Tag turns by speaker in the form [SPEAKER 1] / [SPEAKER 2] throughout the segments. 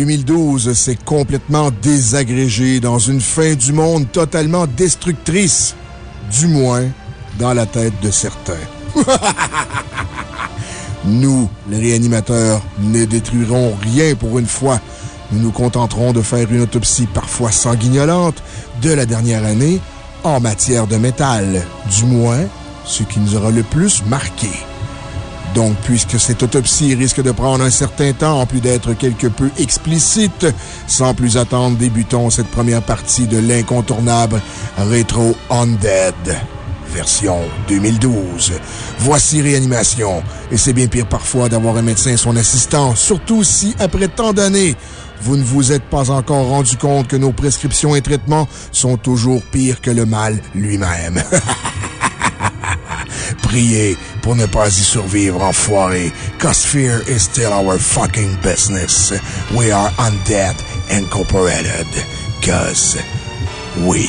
[SPEAKER 1] 2012 s'est complètement désagrégée dans une fin du monde totalement destructrice. Du moins, dans la tête de certains. Nous, les réanimateurs, ne détruirons rien pour une fois. Nous nous contenterons de faire une autopsie parfois sanguignolante de la dernière année en matière de métal. Du moins, ce qui nous aura le plus marqué. Donc, puisque cette autopsie risque de prendre un certain temps, en plus d'être quelque peu explicite, sans plus attendre, débutons cette première partie de l'incontournable Retro Undead, version 2012. Voici Réanimation. Et c'est bien pire parfois d'avoir un médecin et son assistant, surtout si, après tant d'années, vous ne vous êtes pas encore rendu compte que nos prescriptions et traitements sont toujours pires que le mal lui-même. Priez pour ne pas y survivre, enfoiré. Cause fear is still our fucking business. We are undead incorporated. Cause we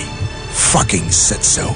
[SPEAKER 1] fucking said so.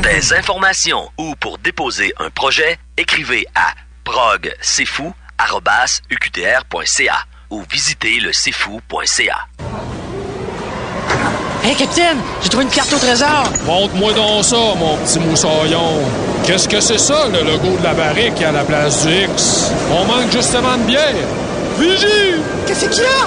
[SPEAKER 2] Pour des informations ou pour déposer un projet, écrivez à progcfou.uqtr.ca ou visitez le cfou.ca.
[SPEAKER 3] Hey, capitaine, j'ai trouvé une carte au trésor.
[SPEAKER 4] Montre-moi donc ça, mon petit moussaillon. Qu'est-ce que c'est ça, le logo de la barrique à la place du X? On manque justement de bière. Vigie!
[SPEAKER 3] Qu'est-ce qu'il y a?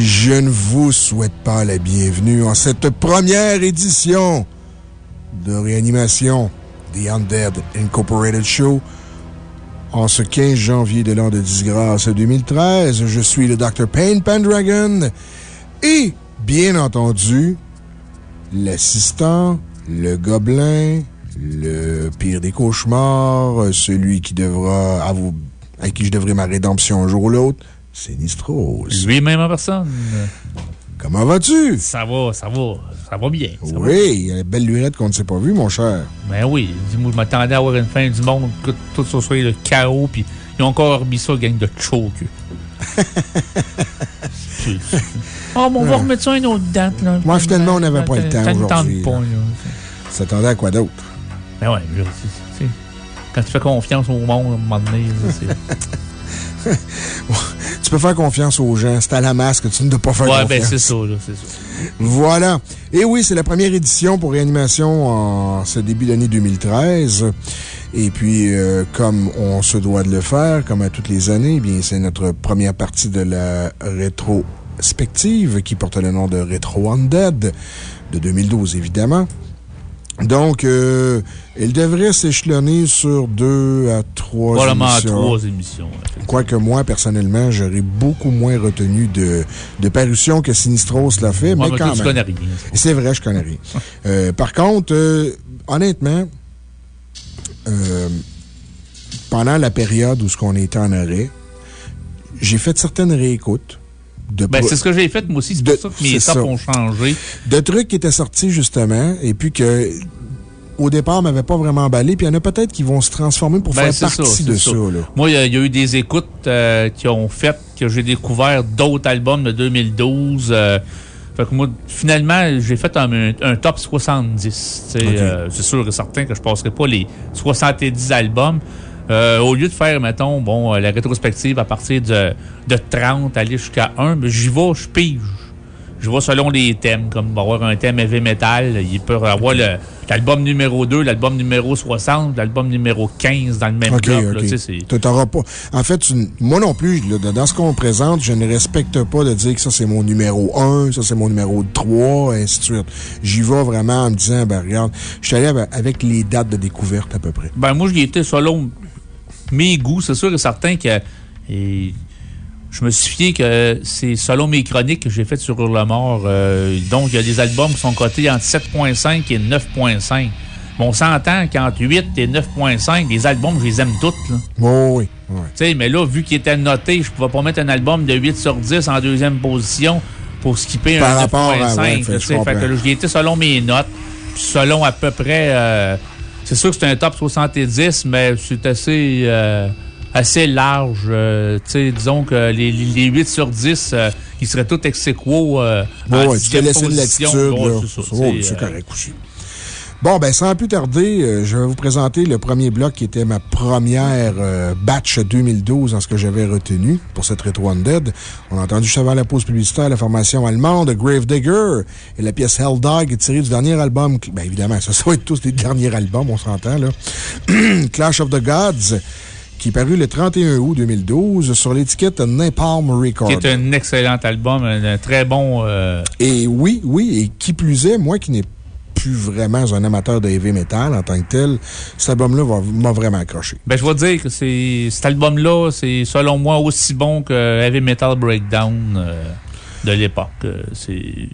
[SPEAKER 1] je ne vous souhaite pas la bienvenue en cette première édition de réanimation The Undead Incorporated Show. En ce 15 janvier de l'an de disgrâce 2013, je suis le Dr. Payne Pendragon et, bien entendu, l'assistant, le gobelin, le pire des cauchemars, celui qui devra, à, qui je devrai ma rédemption un jour ou l'autre, Sinistros.
[SPEAKER 5] Lui-même en personne.
[SPEAKER 1] Comment vas-tu?
[SPEAKER 5] Ça va, ça va. Ça va bien. Ça
[SPEAKER 1] oui, il y a une belle lurette qu'on ne s'est pas vue, mon cher.
[SPEAKER 5] Ben oui. Moi, je m'attendais à avoir une fin du monde, que tout ça soit le chaos, puis ils ont encore remis ça, gang de choke. oh, bon, on va remettre ça à une autre date, là.
[SPEAKER 1] Moi, finalement, on n'avait pas le temps aujourd'hui. S'attendait à quoi d'autre?
[SPEAKER 5] Ben ouais, quand tu fais confiance au monde, à un moment donné,
[SPEAKER 1] tu peux faire confiance aux gens. C'est à la masque, tu ne dois pas faire
[SPEAKER 5] ouais,
[SPEAKER 1] confiance.
[SPEAKER 5] Ouais, ben c'est ça, c'est ça.
[SPEAKER 1] Voilà. Et oui, c'est la première édition pour Réanimation en ce début d'année 2013. Et puis, euh, comme on se doit de le faire, comme à toutes les années, eh bien, c'est notre première partie de la rétrospective qui porte le nom de Retro Undead de 2012, évidemment. Donc, euh, il devrait s'échelonner sur deux à trois
[SPEAKER 5] Probablement
[SPEAKER 1] émissions.
[SPEAKER 5] trois émissions.
[SPEAKER 1] Quoique moi, personnellement, j'aurais beaucoup moins retenu de, de parution que Sinistros l'a fait, mais, quand même.
[SPEAKER 5] connais rien.
[SPEAKER 1] C'est vrai, je connais rien. euh, par contre, euh, honnêtement, pendant la période où ce qu'on était en arrêt, j'ai fait certaines réécoutes.
[SPEAKER 5] Ben, c'est ce que j'ai fait, moi aussi. C'est pour ça que mes étapes ont changé.
[SPEAKER 1] De trucs qui étaient sortis, justement, et puis que, au départ, ne m'avaient pas vraiment emballé. Puis il y en a peut-être qui vont se transformer pour
[SPEAKER 5] ben,
[SPEAKER 1] faire partie de ça.
[SPEAKER 5] Moi, il y, a eu des écoutes euh, qui ont fait que j'ai découvert d'autres albums de 2012. Euh, fait que moi, finalement, j'ai fait un, un, top 70. Euh, c'est sûr et certain que je ne passerai pas les 70 albums. Euh, au lieu de faire, mettons, bon, la rétrospective à partir de, de 30, aller jusqu'à 1, j'y vais, je pige. Je vais selon les thèmes, comme avoir un thème heavy metal. Il peut avoir l'album numéro 2, l'album numéro 60, l'album numéro 15 dans le même
[SPEAKER 1] bloc. pas. En fait, moi non plus, dans ce qu'on présente, je ne respecte pas de dire que ça c'est mon numéro 1, ça c'est mon numéro 3, et ainsi de suite. J'y vais vraiment en me disant, ben regarde, je suis allé avec les dates de découverte à peu près.
[SPEAKER 5] Ben moi, j'y étais selon mes goûts. C'est sûr et certain que. Et je me suis fié que c'est selon mes chroniques que j'ai faites sur le mort. Euh, donc, il y a des albums qui sont cotés entre 7,5 et 9,5. Bon, on s'entend qu'entre 8 et 9,5, les albums, je les aime toutes. Là.
[SPEAKER 1] Oh, oui,
[SPEAKER 5] Tu sais, mais là, vu qu'ils étaient notés, je ne pouvais pas mettre un album de 8 sur 10 en deuxième position pour skipper
[SPEAKER 1] Par
[SPEAKER 5] un
[SPEAKER 1] 9,5.
[SPEAKER 5] Ouais, fait, que là, j'y étais selon mes notes, selon à peu près. Euh, c'est sûr que c'est un top 70, mais c'est assez. Euh, assez large. Euh, disons que les, les, 8 sur 10, euh, ils seraient tous ex aequo.
[SPEAKER 1] Ouais, tu t'es laissé de l'attitude. c'est correct aussi. Bon, ben, sans plus tarder, je vais vous présenter le premier bloc qui était ma première batch 2012 en ce que j'avais retenu pour cette Retro Undead. On a entendu juste avant la pause publicitaire la formation allemande Grave Digger et la pièce Hell Dog tirée du dernier album. Ben, évidemment, ça, ça va être tous les derniers albums, on s'entend, là. Clash of the Gods qui est paru le 31 août 2012 sur l'étiquette Napalm Records.
[SPEAKER 5] Qui est un excellent album, un, très bon. Euh,
[SPEAKER 1] et oui, oui, et qui plus est, moi qui n'ai vraiment un amateur de heavy metal en tant que tel, cet album-là m'a vraiment accroché.
[SPEAKER 5] Ben, je vais dire que cet album-là, c'est selon moi aussi bon que Heavy Metal Breakdown euh, de l'époque. Euh, c'est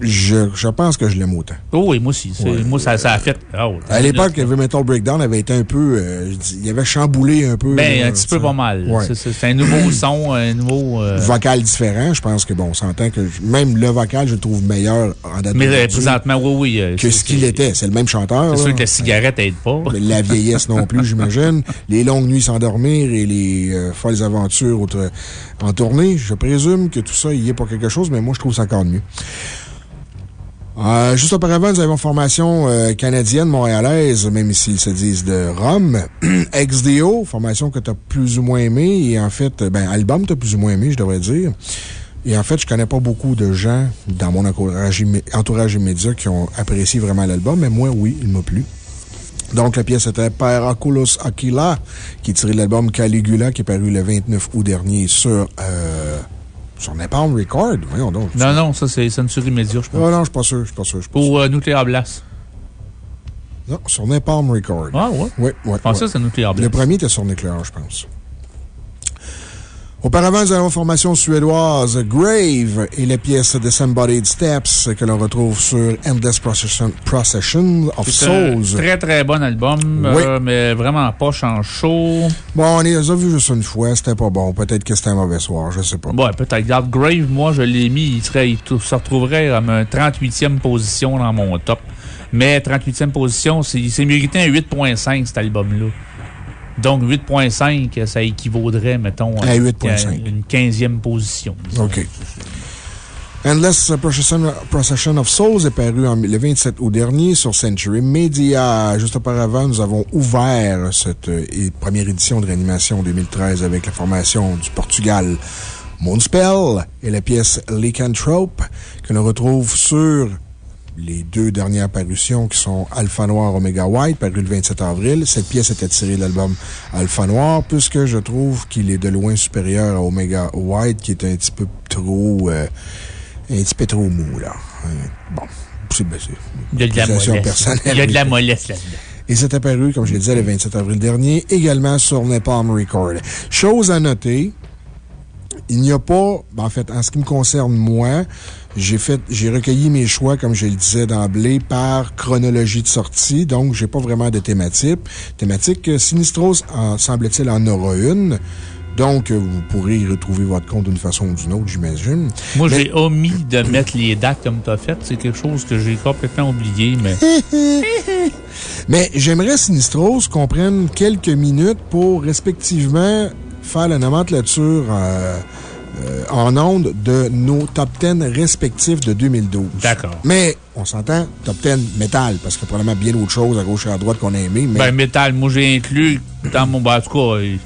[SPEAKER 1] je, je, pense que je l'aime autant.
[SPEAKER 5] Oh oui, moi aussi. moi, ça, ça, a fait. Oh,
[SPEAKER 1] à l'époque, Heavy Metal Breakdown avait été un peu. Euh, il avait chamboulé un peu.
[SPEAKER 5] Ben, un petit peu pas mal. C'est un nouveau son, un nouveau. Euh,
[SPEAKER 1] Vocal différent. Je pense que, bon, on s'entend que même le vocal, je le trouve meilleur en date
[SPEAKER 5] Mais euh, présentement, oui,
[SPEAKER 1] oui. Que ce qu'il était. C'est le même chanteur.
[SPEAKER 5] C'est sûr que la cigarette aide pas.
[SPEAKER 1] La vieillesse non plus, j'imagine. Les longues nuits s'endormir et les folles aventures en tournée. Je présume que tout ça y est pour quelque chose, mais moi, je trouve ça encore mieux. Euh, juste auparavant, nous avons formation euh, canadienne, montréalaise, même s'ils se disent de Rome. XDO, formation que tu as plus ou moins aimé. Et en fait, ben, album tu plus ou moins aimé, je devrais dire. Et en fait, je connais pas beaucoup de gens dans mon entourage, immédiat qui ont apprécié vraiment l'album, mais moi, oui, il m'a plu. Donc, la pièce était Per Oculus Aquila, qui est tiré de l'album Caligula, qui est paru le 29 août dernier sur, euh, sur Napalm Record. Voyons donc.
[SPEAKER 5] Non, non, ça, c'est Century Media, je pense.
[SPEAKER 1] Non, non, je suis pas sûr, je suis pas sûr. pas
[SPEAKER 5] Pour euh, Nuclear Blast.
[SPEAKER 1] Non, sur Napalm Record.
[SPEAKER 5] Ah, ouais?
[SPEAKER 1] Oui, oui.
[SPEAKER 5] Je pensais que c'était Nuclear
[SPEAKER 1] Le
[SPEAKER 5] Blast.
[SPEAKER 1] premier était sur Nuclear, je pense. Auparavant, nous avons la formation suédoise Grave et les pièces Disembodied Steps que l'on retrouve sur Endless Procession, Procession of
[SPEAKER 5] C'est un
[SPEAKER 1] Souls.
[SPEAKER 5] très, très bon album,
[SPEAKER 1] Oui.
[SPEAKER 5] euh, mais vraiment pas en chaud.
[SPEAKER 1] Bon, on les a vus juste une fois, c'était pas bon. Peut-être que c'était un mauvais soir, je sais pas.
[SPEAKER 5] Ouais, peut-être. Grave, moi, je l'ai mis, il, serait, il se retrouverait à ma 38e position dans mon top. Mais 38e position, c'est- il s'est mérité un 8.5, cet album-là. Donc, 8.5, ça équivaudrait, mettons,
[SPEAKER 1] À 8.5.
[SPEAKER 5] une 15e position. disons.
[SPEAKER 1] OK. Endless Procession, of Souls est paru en- le 27 août dernier sur Century Media. Juste auparavant, nous avons ouvert cette euh, première édition de réanimation 2013 avec la formation du Portugal Moonspell et la pièce Lycanthrope que l'on retrouve sur les deux dernières parutions qui sont Alpha Noir Omega White, paru le 27 avril. Cette pièce était tirée de l'album Alpha Noir, puisque je trouve qu'il est de loin supérieur à Omega White, qui est un petit peu trop, euh, un petit peu trop mou, là. Euh, Bon. C'est ben,
[SPEAKER 5] Il y a de la mollesse. Il y a de la mollesse là-dedans.
[SPEAKER 1] Et c'est apparu, comme je l'ai dit, le 27 avril dernier, également sur Napalm Record. Chose à noter, il n'y a pas, ben, en fait, en ce qui me concerne, moi, j'ai fait, j'ai recueilli mes choix, comme je le disais d'emblée, par chronologie de sortie. Donc, j'ai pas vraiment de thématique. Thématique, euh, Sinistros, semble-t-il, en aura une. Donc, euh, vous pourrez y retrouver votre compte d'une façon ou d'une autre, j'imagine.
[SPEAKER 5] Moi,
[SPEAKER 1] Mais-
[SPEAKER 5] j'ai omis de mettre les dates comme tu as fait. C'est quelque chose que j'ai complètement oublié, mais.
[SPEAKER 1] Mais j'aimerais, Sinistros, qu'on prenne quelques minutes pour respectivement faire la nomenclature euh, euh, en ondes de nos top 10 respectifs de 2012.
[SPEAKER 5] D'accord.
[SPEAKER 1] Mais on s'entend, top 10 métal, parce qu'il y a probablement bien d'autres choses à gauche et à droite qu'on a aimé. Mais
[SPEAKER 5] Ben, métal, moi, j'ai inclus dans mon. Ben, en tout cas, euh,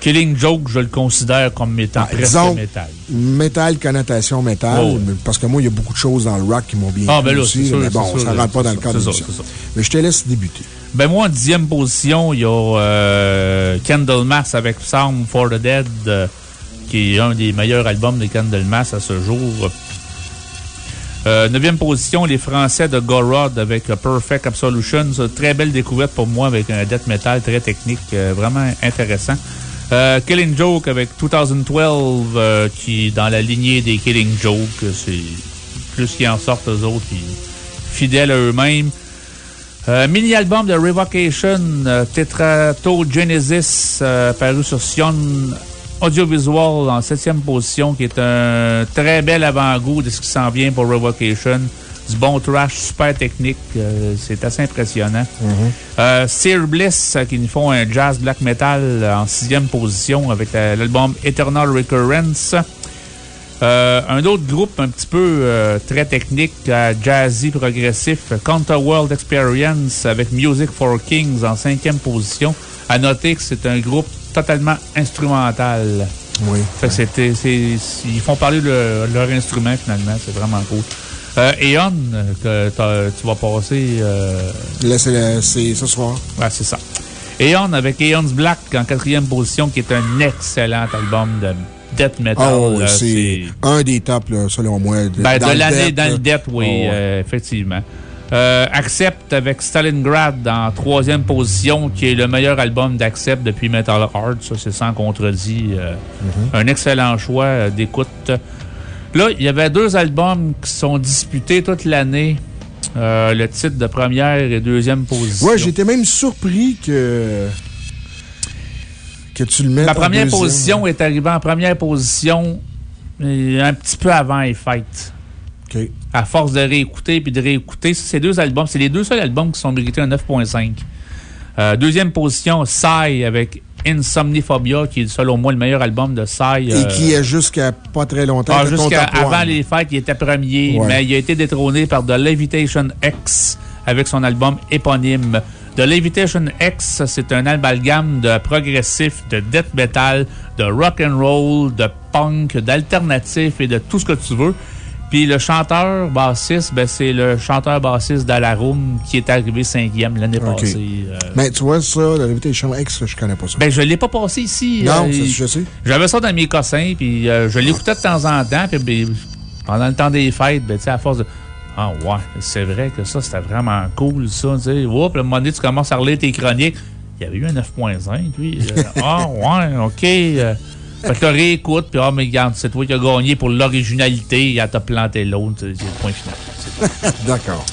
[SPEAKER 5] Killing Joke, je le considère comme étant
[SPEAKER 1] Ah,
[SPEAKER 5] presque métal.
[SPEAKER 1] métal, connotation métal,
[SPEAKER 5] Oh,
[SPEAKER 1] parce que moi, il y a beaucoup de choses dans le rock qui m'ont bien
[SPEAKER 5] Ah, ben là,
[SPEAKER 1] aussi,
[SPEAKER 5] sûr,
[SPEAKER 1] mais bon,
[SPEAKER 5] sûr,
[SPEAKER 1] ça ne rentre pas dans le cadre de
[SPEAKER 5] ça.
[SPEAKER 1] Mais je te laisse débuter.
[SPEAKER 5] Ben, moi, en dixième position, il y a euh, Candlemas avec Psalm for the Dead, euh, qui est un des meilleurs albums de Candlemas à ce jour. Euh, neuvième position, les Français de Gorod avec Perfect Absolution. Très belle découverte pour moi avec un death metal très technique, euh, vraiment intéressant. Euh, Killing Joke avec 2012, euh, qui est dans la lignée des Killing Joke. C'est plus qu'ils en sortent eux autres, fidèles à eux-mêmes. Mini-album de Revocation, Tetrato Genesis, paru sur Sion Audiovisual en septième position, qui est un très bel avant-goût de ce qui s'en vient pour Revocation. Du bon trash super technique, euh, c'est assez impressionnant. Euh, Sear Bliss, euh, qui nous font un jazz black metal en sixième position avec l'album Eternal Recurrence. Euh, un autre groupe un petit peu euh, très technique, euh, jazzy progressif, Counter World Experience avec Music for Kings en cinquième position. À noter que c'est un groupe totalement instrumental.
[SPEAKER 1] Oui.
[SPEAKER 5] Fait que c'était, c'est- ils font parler de leur instrument finalement, c'est vraiment cool. Euh, Eon, euh, que tu vas passer. euh,
[SPEAKER 1] Là, c'est le- c'est ce soir.
[SPEAKER 5] Ouais, c'est ça. Eon avec Eon's Black en quatrième position, qui est un excellent album de death metal. Là,
[SPEAKER 1] c'est un des tops, là, selon moi. De,
[SPEAKER 5] ben,
[SPEAKER 1] dans
[SPEAKER 5] de
[SPEAKER 1] le
[SPEAKER 5] l'année dans le death, oui,
[SPEAKER 1] ouais.
[SPEAKER 5] euh, effectivement. Euh, Accept avec Stalingrad en troisième position, qui est le meilleur album d'Accept depuis Metal Heart. Ça, c'est sans contredit. euh,
[SPEAKER 1] Mm-hmm.
[SPEAKER 5] Un excellent choix euh, d'écoute. Là, il y avait deux albums qui sont disputés toute l'année. Euh, le titre de première et deuxième position.
[SPEAKER 1] Ouais, j'étais même surpris que. que tu le mettes. En
[SPEAKER 5] première position est arrivée en première position un petit peu avant les fêtes. À force de réécouter puis de réécouter, ces deux albums, c'est les deux seuls albums qui sont mérités un 9.5. Euh, deuxième position, Psy avec Insomniphobia, qui est selon moi le meilleur album de Psy.
[SPEAKER 1] Et qui, euh, jusqu'à pas très longtemps,
[SPEAKER 5] Ah, Jusqu'à avant les fêtes, il était premier,
[SPEAKER 1] Ouais.
[SPEAKER 5] mais il a été détrôné par The Levitation X avec son album éponyme. The Levitation X, c'est un amalgame de progressif, de death metal, de rock and roll, de punk, d'alternatif et de tout ce que tu veux. Puis le chanteur bassiste, ben, c'est le chanteur bassiste d'Alarum qui est arrivé cinquième l'année passée. euh.
[SPEAKER 1] Mais tu vois, ça, la Reputation X, je connais pas ça.
[SPEAKER 5] Ben, je l'ai pas passé ici.
[SPEAKER 1] non,
[SPEAKER 5] euh,
[SPEAKER 1] je sais.
[SPEAKER 5] J'avais ça dans mes cossins, puis euh, je l'écoutais de temps en temps, puis ben, pendant le temps des fêtes, ben, tu sais, à force de. Ah ouais, c'est vrai que ça, c'était vraiment cool, ça. Tu sais, Oups, à un moment donné, tu commences à relire tes chroniques. Il y avait eu un 9.5, puis. ah ouais, OK. Fait que tu réécoutes, puis ah, mais regarde, c'est toi qui as gagné pour l'originalité, et t'a planté l'autre. C'est le point final.
[SPEAKER 1] D'accord.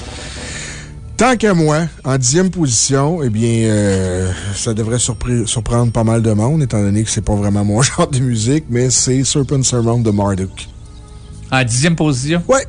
[SPEAKER 1] Tant qu'à moi, en dixième position, eh bien, euh, ça devrait surprendre pas mal de monde, étant donné que c'est pas vraiment mon genre de musique, mais c'est Serpent Sermon de Marduk.
[SPEAKER 5] En dixième position?
[SPEAKER 1] Ouais.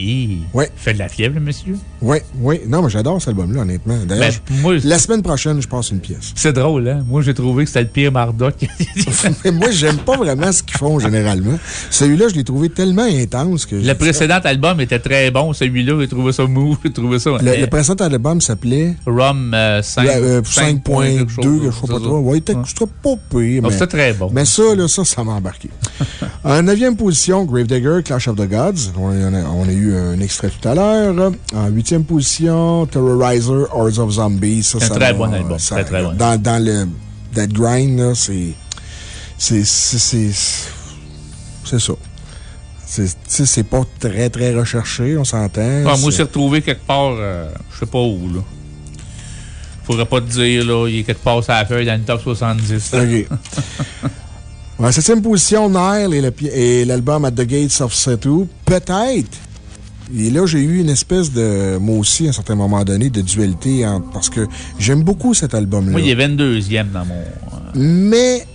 [SPEAKER 5] Hi,
[SPEAKER 1] Ouais.
[SPEAKER 5] Fait de la fièvre, le monsieur.
[SPEAKER 1] Oui, oui. Non, mais j'adore cet album-là, honnêtement. D'ailleurs,
[SPEAKER 5] Ben,
[SPEAKER 1] la semaine prochaine, je passe une pièce.
[SPEAKER 5] c'est drôle, hein? Moi, j'ai trouvé que c'était le pire Mardoc.
[SPEAKER 1] Mais moi, j'aime pas vraiment ce qu'ils font généralement. Celui-là, je l'ai trouvé tellement intense que.
[SPEAKER 5] Le précédent album était très bon. Celui-là, j'ai trouvé ça mou. J'ai trouvé ça.
[SPEAKER 1] Le, le précédent album s'appelait
[SPEAKER 5] Rum euh, 5.
[SPEAKER 1] euh,
[SPEAKER 5] 5
[SPEAKER 1] 5.2, que je sais pas trop. Que c'était pas pire.
[SPEAKER 5] C'était très bon.
[SPEAKER 1] Mais ça, là, ça, ça m'a embarqué. en neuvième position, Gravedigger, Clash of the Gods. On a, on a eu un extrait tout à l'heure. En huitième position, Terrorizer, Hordes of Zombies.
[SPEAKER 5] C'est un très bon album,
[SPEAKER 1] ça-
[SPEAKER 5] très, très bon.
[SPEAKER 1] Dans, dans le That Grind, c'est. C'est. Ça. C'est pas très, très recherché, on s'entend.
[SPEAKER 5] Ah, moi,
[SPEAKER 1] C'est-
[SPEAKER 5] retrouvé quelque part, euh, je sais pas où, là. Faudrait pas te dire, là, il est quelque part sur la feuille dans le top 70. là.
[SPEAKER 1] OK. En septième position, Nile et l'album At the Gates of Setu. Peut-être. Et là, j'ai eu une espèce de, moi aussi, à un certain moment donné, de dualité parce que j'aime beaucoup cet album-là.
[SPEAKER 5] Moi, il est 22e dans mon. euh,
[SPEAKER 1] Mais,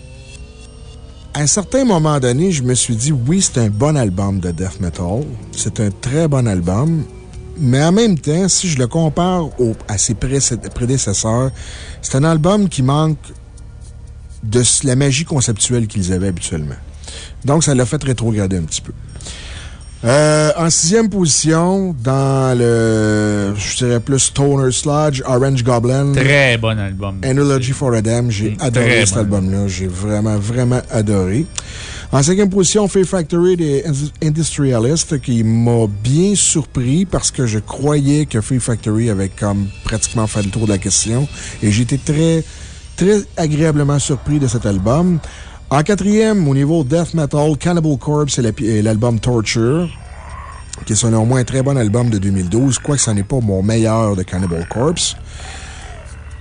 [SPEAKER 1] à un certain moment donné, je me suis dit, oui, c'est un bon album de death metal. C'est un très bon album. Mais en même temps, si je le compare au- à ses prédécesseurs, c'est un album qui manque de la magie conceptuelle qu'ils avaient habituellement. Donc, ça l'a fait rétrograder un petit peu. Euh, en sixième position, dans le, je dirais plus Stoner Sludge, Orange Goblin.
[SPEAKER 5] Très bon album.
[SPEAKER 1] Analogy for a Dam, j'ai adoré cet album-là. J'ai vraiment, vraiment adoré. En cinquième position, Fear Factory des Indus- Industrialists, qui m'a bien surpris parce que je croyais que Fear Factory avait comme pratiquement fait le tour de la question. Et j'ai été très, très agréablement surpris de cet album. En quatrième, au niveau death metal, Cannibal Corpse et l'album Torture, qui est selon moi un très bon album de 2012, quoique ce n'est pas mon meilleur de Cannibal Corpse.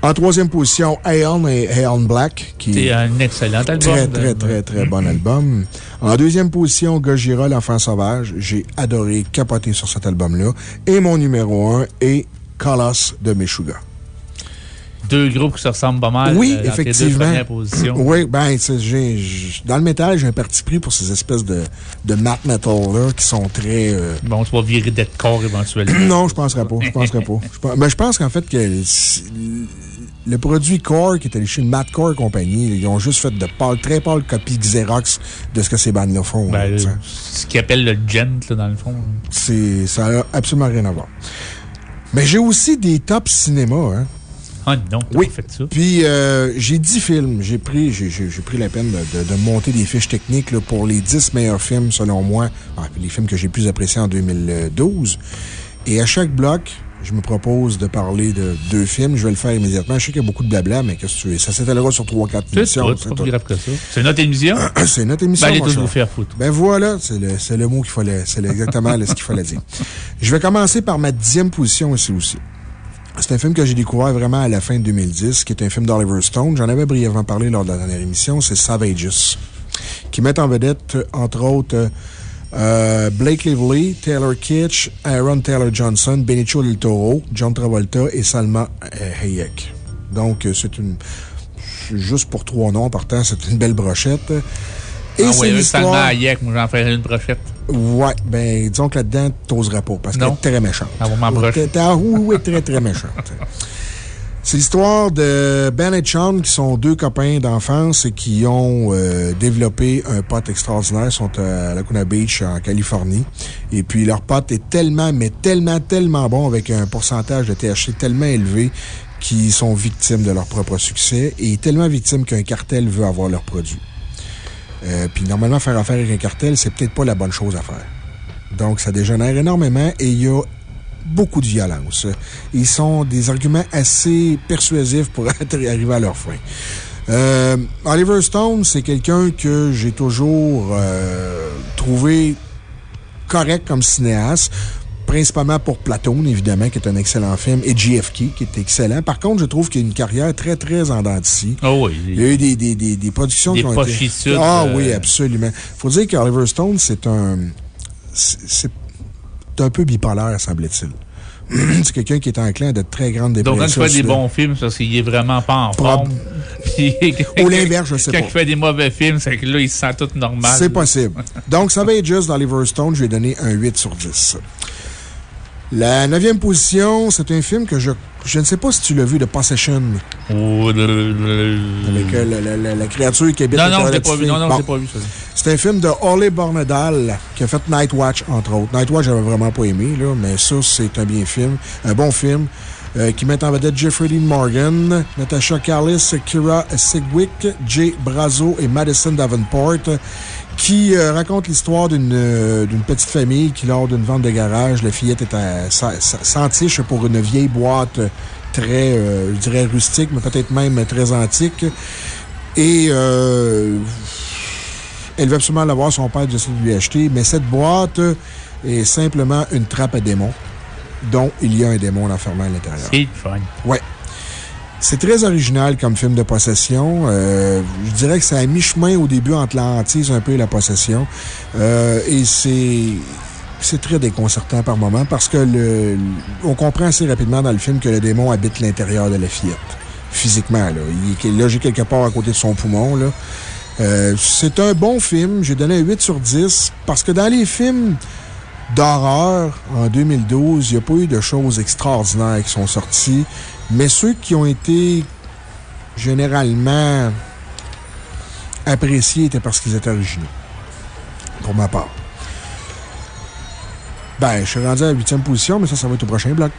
[SPEAKER 1] En troisième position, Aeon et Aeon Black, qui
[SPEAKER 5] C'est un excellent album.
[SPEAKER 1] Très, très, très, très bon album. En deuxième position, Gojira, l'enfant sauvage. J'ai adoré capoter sur cet album-là. Et mon numéro un est Colossus de Meshuga.
[SPEAKER 5] Deux groupes qui se ressemblent pas mal.
[SPEAKER 1] Oui,
[SPEAKER 5] euh, dans tes deux
[SPEAKER 1] effectivement.
[SPEAKER 5] positions.
[SPEAKER 1] Oui, ben, dans le métal, j'ai un parti pris pour ces espèces de, de mat metal-là qui sont très. euh,
[SPEAKER 5] Bon, tu vas virer d'être corps éventuellement.
[SPEAKER 1] non, je penserais pas. Je penserais pas. Je pense, ben, je pense qu'en fait, que le- le produit Core qui est allé chez Matt Core Company, ils ont juste fait de pâles, très pâles copies Xerox de ce que ces bandes-là font.
[SPEAKER 5] Ben,
[SPEAKER 1] là,
[SPEAKER 5] ce qu'ils appellent le gent, là, dans le fond.
[SPEAKER 1] C'est, ça n'a absolument rien à voir. Mais j'ai aussi des tops cinéma, hein.
[SPEAKER 5] Ah non,
[SPEAKER 1] Oui.
[SPEAKER 5] fait ça.
[SPEAKER 1] Puis, euh, j'ai 10 films. J'ai pris, j'ai, pris la peine de, de- de monter des fiches techniques là, pour les 10 meilleurs films, selon moi. Ah, les films que j'ai plus appréciés en 2012. Et à chaque bloc, je me propose de parler de deux films. Je vais le faire immédiatement. Je sais qu'il y a beaucoup de blabla, mais qu'est-ce que tu veux? Ça s'étalera sur 3-4
[SPEAKER 5] C'est
[SPEAKER 1] émissions.
[SPEAKER 5] c'est pas plus grave que ça. C'est notre émission?
[SPEAKER 1] C'est notre émission.
[SPEAKER 5] Ben, allez tous vous faire foutre.
[SPEAKER 1] Ben voilà, c'est le, c'est le mot qu'il fallait, c'est exactement ce qu'il fallait dire. Je vais commencer par ma dixième position ici aussi. C'est un film que j'ai découvert vraiment à la fin de 2010, qui est un film d'Oliver Stone. J'en avais brièvement parlé lors de la dernière émission. C'est Savages, qui met en vedette, entre autres, euh, Blake Lively, Taylor Kitsch, Aaron Taylor Johnson, Benicio del Toro, John Travolta et Salma euh, Hayek. Donc, euh, c'est une. Juste pour trois noms, partant, c'est une belle brochette. Et
[SPEAKER 5] ah
[SPEAKER 1] c'est l'histoire.
[SPEAKER 5] Salma Hayek, moi j'en ferais une brochette.
[SPEAKER 1] Ouais, ben, disons que là-dedans, t'oserais pas, parce qu'elle est très méchante.
[SPEAKER 5] Ah, bon, ma broche.
[SPEAKER 1] T'es- t'es- ah, oui, oui, très, très méchante. C'est l'histoire de Ben et Sean, qui sont deux copains d'enfance et qui ont euh, développé un pote extraordinaire. Ils sont à Laguna Beach, en Californie. Et puis, leur pote est tellement, mais tellement, tellement bon, avec un pourcentage de THC tellement élevé, qu'ils sont victimes de leur propre succès et tellement victimes qu'un cartel veut avoir leur produit. Euh, puis normalement, faire affaire avec un cartel, c'est peut-être pas la bonne chose à faire. Donc, ça dégénère énormément et il y a beaucoup de violence. Ils sont des arguments assez persuasifs pour arriver à leur fin. Euh, Oliver Stone, c'est quelqu'un que j'ai toujours euh, trouvé correct comme cinéaste principalement pour Platoon, évidemment, qui est un excellent film, et JFK, qui est excellent. Par contre, je trouve qu'il a une carrière très, très en dents
[SPEAKER 5] Oh oui.
[SPEAKER 1] Il y a eu des, des, des, des productions qui ont été... Ah oui, absolument. faut dire qu'Oliver Stone, c'est un... C'est un peu bipolaire, semble-t-il. c'est quelqu'un qui est enclin de très grandes dépressions.
[SPEAKER 5] Donc, quand il fait des bons films, c'est parce qu'il est vraiment pas en forme.
[SPEAKER 1] Ou l'inverse, je sais
[SPEAKER 5] pas.
[SPEAKER 1] Quand
[SPEAKER 5] il fait des mauvais films, c'est que là, il se sent tout normal.
[SPEAKER 1] C'est possible. Donc, ça va être juste d'Oliver Stone. Je vais donner un 8 sur 10. La neuvième position, c'est un film que je, je ne sais pas si tu l'as vu, The Possession.
[SPEAKER 5] Avec
[SPEAKER 1] euh, la, créature qui habite
[SPEAKER 5] Non, non, je l'ai pas vu. Non, non, pas vu,
[SPEAKER 1] C'est un film de Holly Bornedal qui a fait Night Watch, entre autres. Night Watch, j'avais vraiment pas aimé, là, mais ça, c'est un bien film. Un bon film. Euh, qui met en vedette Jeffrey Dean Morgan, Natasha Carlis, Kira Sigwick, Jay Brazo et Madison Davenport qui euh, raconte l'histoire euh, d'une petite famille qui, lors d'une vente de garage, la fillette est à s'entiche pour une vieille boîte très, euh, je dirais, rustique, mais peut-être même très antique. Et elle veut absolument l'avoir, son père décide de lui acheter, mais cette boîte est simplement une trappe à démons, dont il y a un démon enfermé à l'intérieur.
[SPEAKER 5] C'est fun.
[SPEAKER 1] Ouais. C'est très original comme film de possession. Euh, je dirais que c'est à mi-chemin au début entre la hantise un peu et la possession. Euh, et c'est c'est très déconcertant par moment parce que le, on comprend assez rapidement dans le film que le démon habite l'intérieur de la fillette. Physiquement, là. Il est logé quelque part à côté de son poumon. Euh, c'est un bon film. J'ai donné un 8 sur 10 parce que dans les films d'horreur en 2012, il n'y a pas eu de choses extraordinaires qui sont sorties. Mais ceux qui ont été généralement appréciés étaient parce qu'ils étaient originaux. Pour ma part. Ben, je suis rendu à la huitième position, mais ça, ça va être au prochain bloc.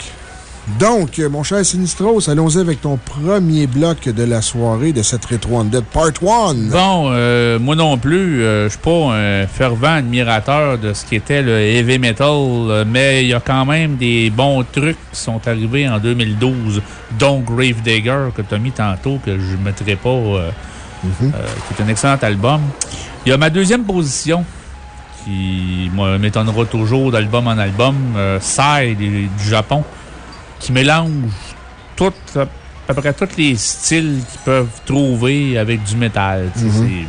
[SPEAKER 1] Donc, mon cher Sinistros, allons-y avec ton premier bloc de la soirée de cette Retro Undead Part 1.
[SPEAKER 5] Bon, euh, moi non plus, je euh, je suis pas un fervent admirateur de ce qui était le heavy metal, euh, mais il y a quand même des bons trucs qui sont arrivés en 2012, dont Gravedigger, que tu as mis tantôt, que je ne mettrai pas, mm-hmm. qui est un excellent album. Il y a ma deuxième position, qui m'étonnera toujours d'album en album, Sai du Japon qui mélange tout, à peu près tous les styles qu'ils peuvent trouver avec du métal. Mm-hmm.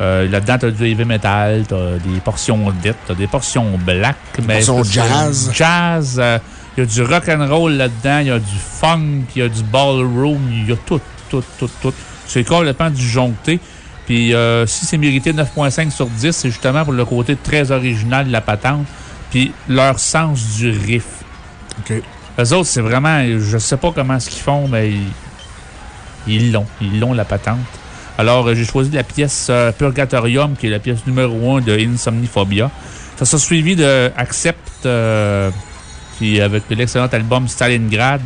[SPEAKER 5] Euh, là-dedans, tu as du heavy metal, tu as des portions death, tu as des portions black.
[SPEAKER 1] Des portions jazz.
[SPEAKER 5] Jazz. Euh, il y a du rock'n'roll là-dedans, il y a du funk, il y a du ballroom, il y a tout, tout, tout, tout. C'est complètement disjoncté. Puis euh, si c'est mérité 9.5 sur 10, c'est justement pour le côté très original de la patente, puis leur sens du riff.
[SPEAKER 1] OK.
[SPEAKER 5] Eux autres, c'est vraiment, je sais pas comment ce qu'ils font, mais ils l'ont. Ils l'ont, la patente. Alors, euh, j'ai choisi la pièce euh, Purgatorium, qui est la pièce numéro 1 de Insomniphobia. Ça s'est suivi de Accept, euh, qui, avec l'excellent album Stalingrad.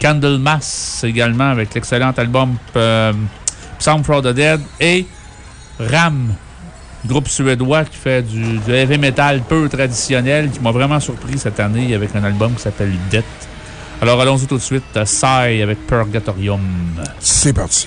[SPEAKER 5] Candlemas, également, avec l'excellent album Psalm for the Dead. Et Ram, groupe suédois qui fait du, du heavy metal peu traditionnel, qui m'a vraiment surpris cette année avec un album qui s'appelle Death. Alors allons-y tout de suite. Sai avec Purgatorium.
[SPEAKER 1] C'est parti.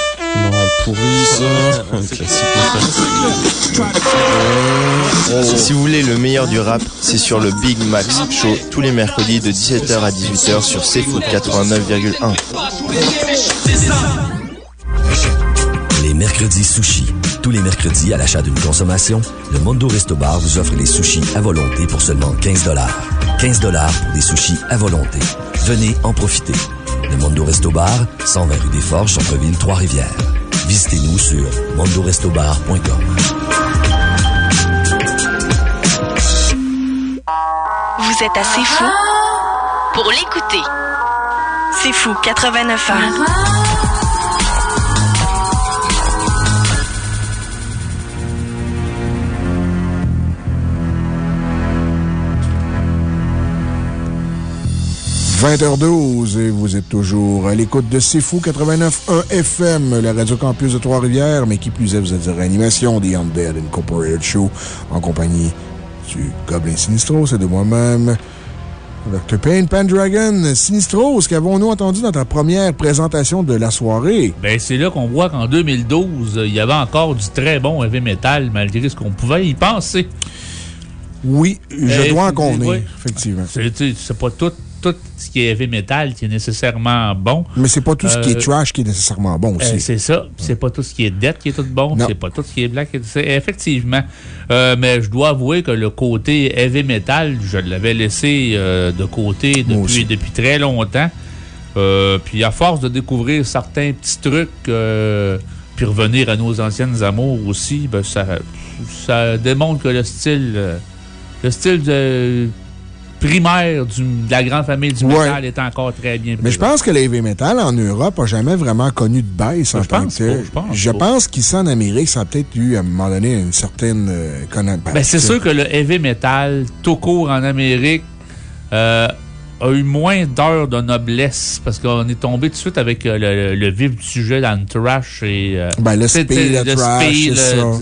[SPEAKER 6] Si vous voulez le meilleur du rap, c'est sur le Big Max Show tous les mercredis de 17h à 18h sur CFoot 89,1.
[SPEAKER 7] Les mercredis sushis. Tous les mercredis, à l'achat d'une consommation, le Mondo Resto Bar vous offre les sushis à volonté pour seulement 15 15 pour des sushis à volonté. Venez en profiter. Le Mondo Resto Bar, 120 rue des Forges, Centre-Ville, Trois-Rivières. Visitez-nous sur mondorestobar.com.
[SPEAKER 8] Vous êtes assez fou pour l'écouter. C'est fou, 89 ans.
[SPEAKER 1] 20h12 et vous êtes toujours à l'écoute de C'est Fou 89.1 FM, la radio campus de Trois-Rivières, mais qui plus est, vous êtes en réanimation des Undead Incorporated Show en compagnie du Goblin Sinistros et de moi-même. Dr. Payne Pendragon, Sinistros, qu'avons-nous entendu dans ta première présentation de la soirée?
[SPEAKER 5] Ben, c'est là qu'on voit qu'en 2012, il y avait encore du très bon heavy metal, malgré ce qu'on pouvait y penser.
[SPEAKER 1] Oui, je dois en convenir, effectivement.
[SPEAKER 5] C'est pas tout tout ce qui est heavy metal qui est nécessairement bon.
[SPEAKER 1] Mais c'est pas tout ce qui est euh, trash qui est nécessairement bon aussi.
[SPEAKER 5] Euh, c'est ça. C'est pas tout ce qui est death qui est tout bon. C'est pas tout ce qui est black. Effectivement. Euh, mais je dois avouer que le côté heavy metal, je l'avais laissé de côté depuis, depuis très longtemps. puis à force de découvrir certains petits trucs, puis revenir à nos anciennes amours aussi, ben, ça, ça démontre que le style, le style de primaire du, de la grande famille du métal est encore très bien
[SPEAKER 1] Mais je pense que l'heavy metal en Europe n'a jamais vraiment connu de baisse en tant que tel. Je pense, je pense qu'ici en Amérique, ça a peut-être eu à un moment donné une certaine euh,
[SPEAKER 5] ben, c'est sûr que le heavy metal, tout court en Amérique, euh, a eu moins d'heures de noblesse parce qu'on est tombé tout de suite avec euh, le, vif du sujet dans le trash et.
[SPEAKER 1] Euh, ben, le speed, le, trash,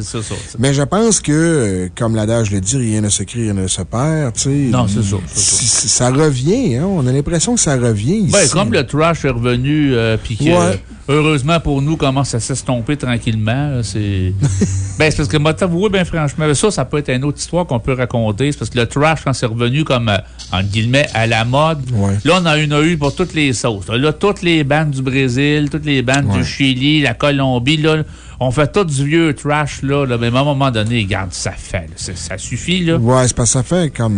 [SPEAKER 1] c'est ça. Mais je pense que, euh, comme l'adage le dit, rien ne se crée, rien ne se perd, tu sais.
[SPEAKER 5] Non, c'est ça.
[SPEAKER 1] Ça revient, hein. On a l'impression que ça revient
[SPEAKER 5] ben, ici. Ben, comme le trash est revenu, puis que heureusement pour nous, commence à s'estomper tranquillement. C'est. ben, c'est parce que, moi, t'avouer, ben, franchement, ça, ça peut être une autre histoire qu'on peut raconter. C'est parce que le trash, quand c'est revenu comme, euh, entre guillemets, à la mode, là, on a une eu pour toutes les sauces. Là, toutes les bandes du Brésil, toutes les bandes du Chili, la Colombie, là, on fait tout du vieux trash, là, mais à un moment donné, regarde, ça fait, ça suffit, là.
[SPEAKER 1] Ouais, c'est parce que ça fait comme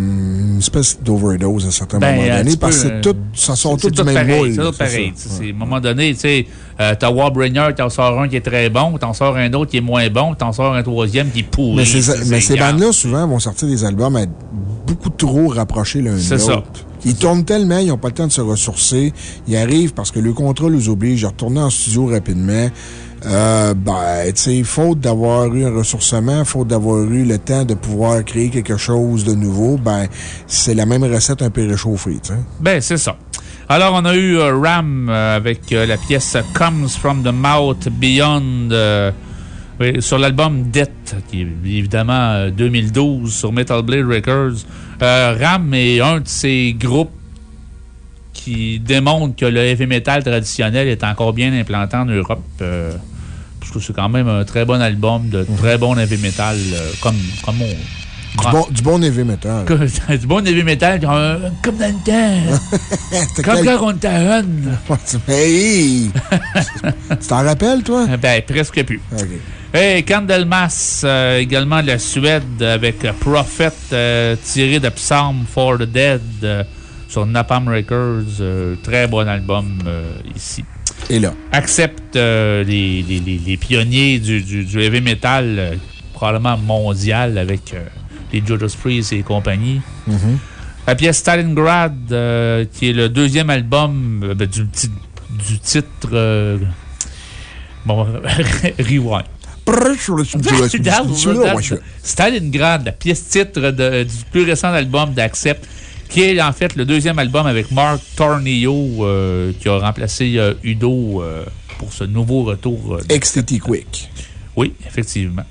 [SPEAKER 1] une espèce d'overdose à un certain ben, moment donné, parce que tout, ça sort tout du même
[SPEAKER 5] moule. C'est tout pareil. À un moment donné, tu sais, Euh, t'as Warbringer, t'en sors un qui est très bon, t'en sors un autre qui est moins bon, t'en sors un troisième qui est pourri.
[SPEAKER 1] Mais, ces- mais bandes-là, souvent, vont sortir des albums à beaucoup trop rapprochés l'un de
[SPEAKER 5] C'est ça.
[SPEAKER 1] l'autre. Ils tournent tellement, ils n'ont pas le temps de se ressourcer. Ils arrivent parce que le contrat les oblige à retourner en studio rapidement. Euh, ben, tu sais, faute d'avoir eu un ressourcement, faute d'avoir eu le temps de pouvoir créer quelque chose de nouveau, ben, c'est la même recette un peu réchauffée, tu sais.
[SPEAKER 5] Ben, c'est ça. Alors, on a eu euh, Ram euh, avec la pièce Comes from the Mouth Beyond sur l'album Death, qui est évidemment euh, 2012 sur Metal Blade Records. Ram est un de ces groupes qui démontrent que le heavy metal traditionnel est encore bien implanté en Europe. Trouve que c'est quand même un très bon album de très bon heavy metal, euh, comme, comme on.
[SPEAKER 1] Du bon, du bon heavy metal.
[SPEAKER 5] Comme- du bon heavy metal, euh, comme dans le temps. comme quand on jeune.
[SPEAKER 1] Hey! tu t'en rappelles, toi?
[SPEAKER 5] Ben, presque plus.
[SPEAKER 1] OK.
[SPEAKER 5] Et Candlemas, euh, également de la Suède, avec Prophet, euh, tiré de Psalm for the Dead euh, sur Napalm Records. très bon album ici.
[SPEAKER 1] Là?
[SPEAKER 5] Accepte euh, les, les- les- les pionniers du, du- du heavy metal, euh, probablement mondial, avec euh, les Judas Priest et compagnie.
[SPEAKER 1] Mhm.
[SPEAKER 5] La pièce Stalingrad, qui est le deuxième album ben, du, ti- du titre. bon, Rewind. Stalingrad, la pièce titre de- du plus récent album d'Accept, qui est en fait le deuxième album avec Mark Tornillo, euh, qui a remplacé euh, Udo euh, pour ce nouveau retour.
[SPEAKER 1] XTT Quick.
[SPEAKER 5] oui, effectivement.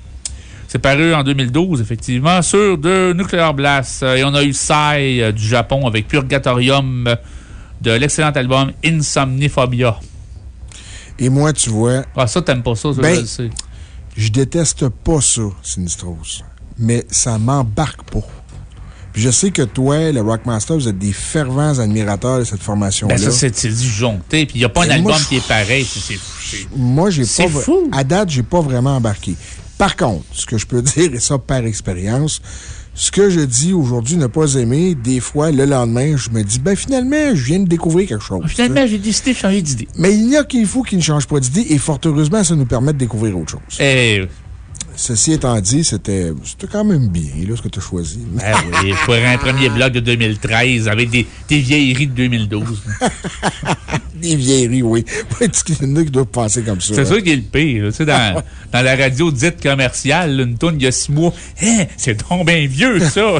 [SPEAKER 5] C'est paru en 2012, effectivement, sur de Nuclear Blast. Et on a eu Sai du Japon avec Purgatorium de l'excellent album Insomniphobia.
[SPEAKER 1] Et moi, tu vois.
[SPEAKER 5] Ah, ça, t'aimes pas ça, ça,
[SPEAKER 1] Ben,
[SPEAKER 5] je le sais.
[SPEAKER 1] Je déteste pas ça, Sinistros. Mais ça m'embarque pas. Puis je sais que toi, le Rockmaster, vous êtes des fervents admirateurs de cette formation-là.
[SPEAKER 5] Ben, ça, c'est c'est disjoncté. Puis il n'y a pas un
[SPEAKER 1] moi,
[SPEAKER 5] album
[SPEAKER 1] je-
[SPEAKER 5] qui est pareil. C'est- c'est- c'est-
[SPEAKER 1] Moi, j'ai pas.
[SPEAKER 5] fou.
[SPEAKER 1] À date, j'ai pas vraiment embarqué. Par contre, ce que je peux dire, et ça par expérience, ce que je dis aujourd'hui ne pas aimer, des fois, le lendemain, je me dis, ben finalement, je viens de découvrir quelque chose.
[SPEAKER 5] Finalement, j'ai décidé de changer d'idée.
[SPEAKER 1] Mais il y a qu'il faut qui ne change pas d'idée, et fort heureusement, ça nous permet de découvrir autre chose.
[SPEAKER 5] Eh,
[SPEAKER 1] Ceci étant dit, c'était c'était quand même bien, là, ce que tu as choisi.
[SPEAKER 5] ben oui, pour un premier blog de 2013 avec des, des vieilleries de 2012.
[SPEAKER 1] Des vieilleries, oui. Il y en a qui doivent penser comme ça.
[SPEAKER 5] C'est
[SPEAKER 1] hein.
[SPEAKER 5] ça qui est le pire. là. Tu sais, dans, dans la radio dite commerciale, là, une tourne il y a six mois. Hein, c'est donc bien vieux, ça.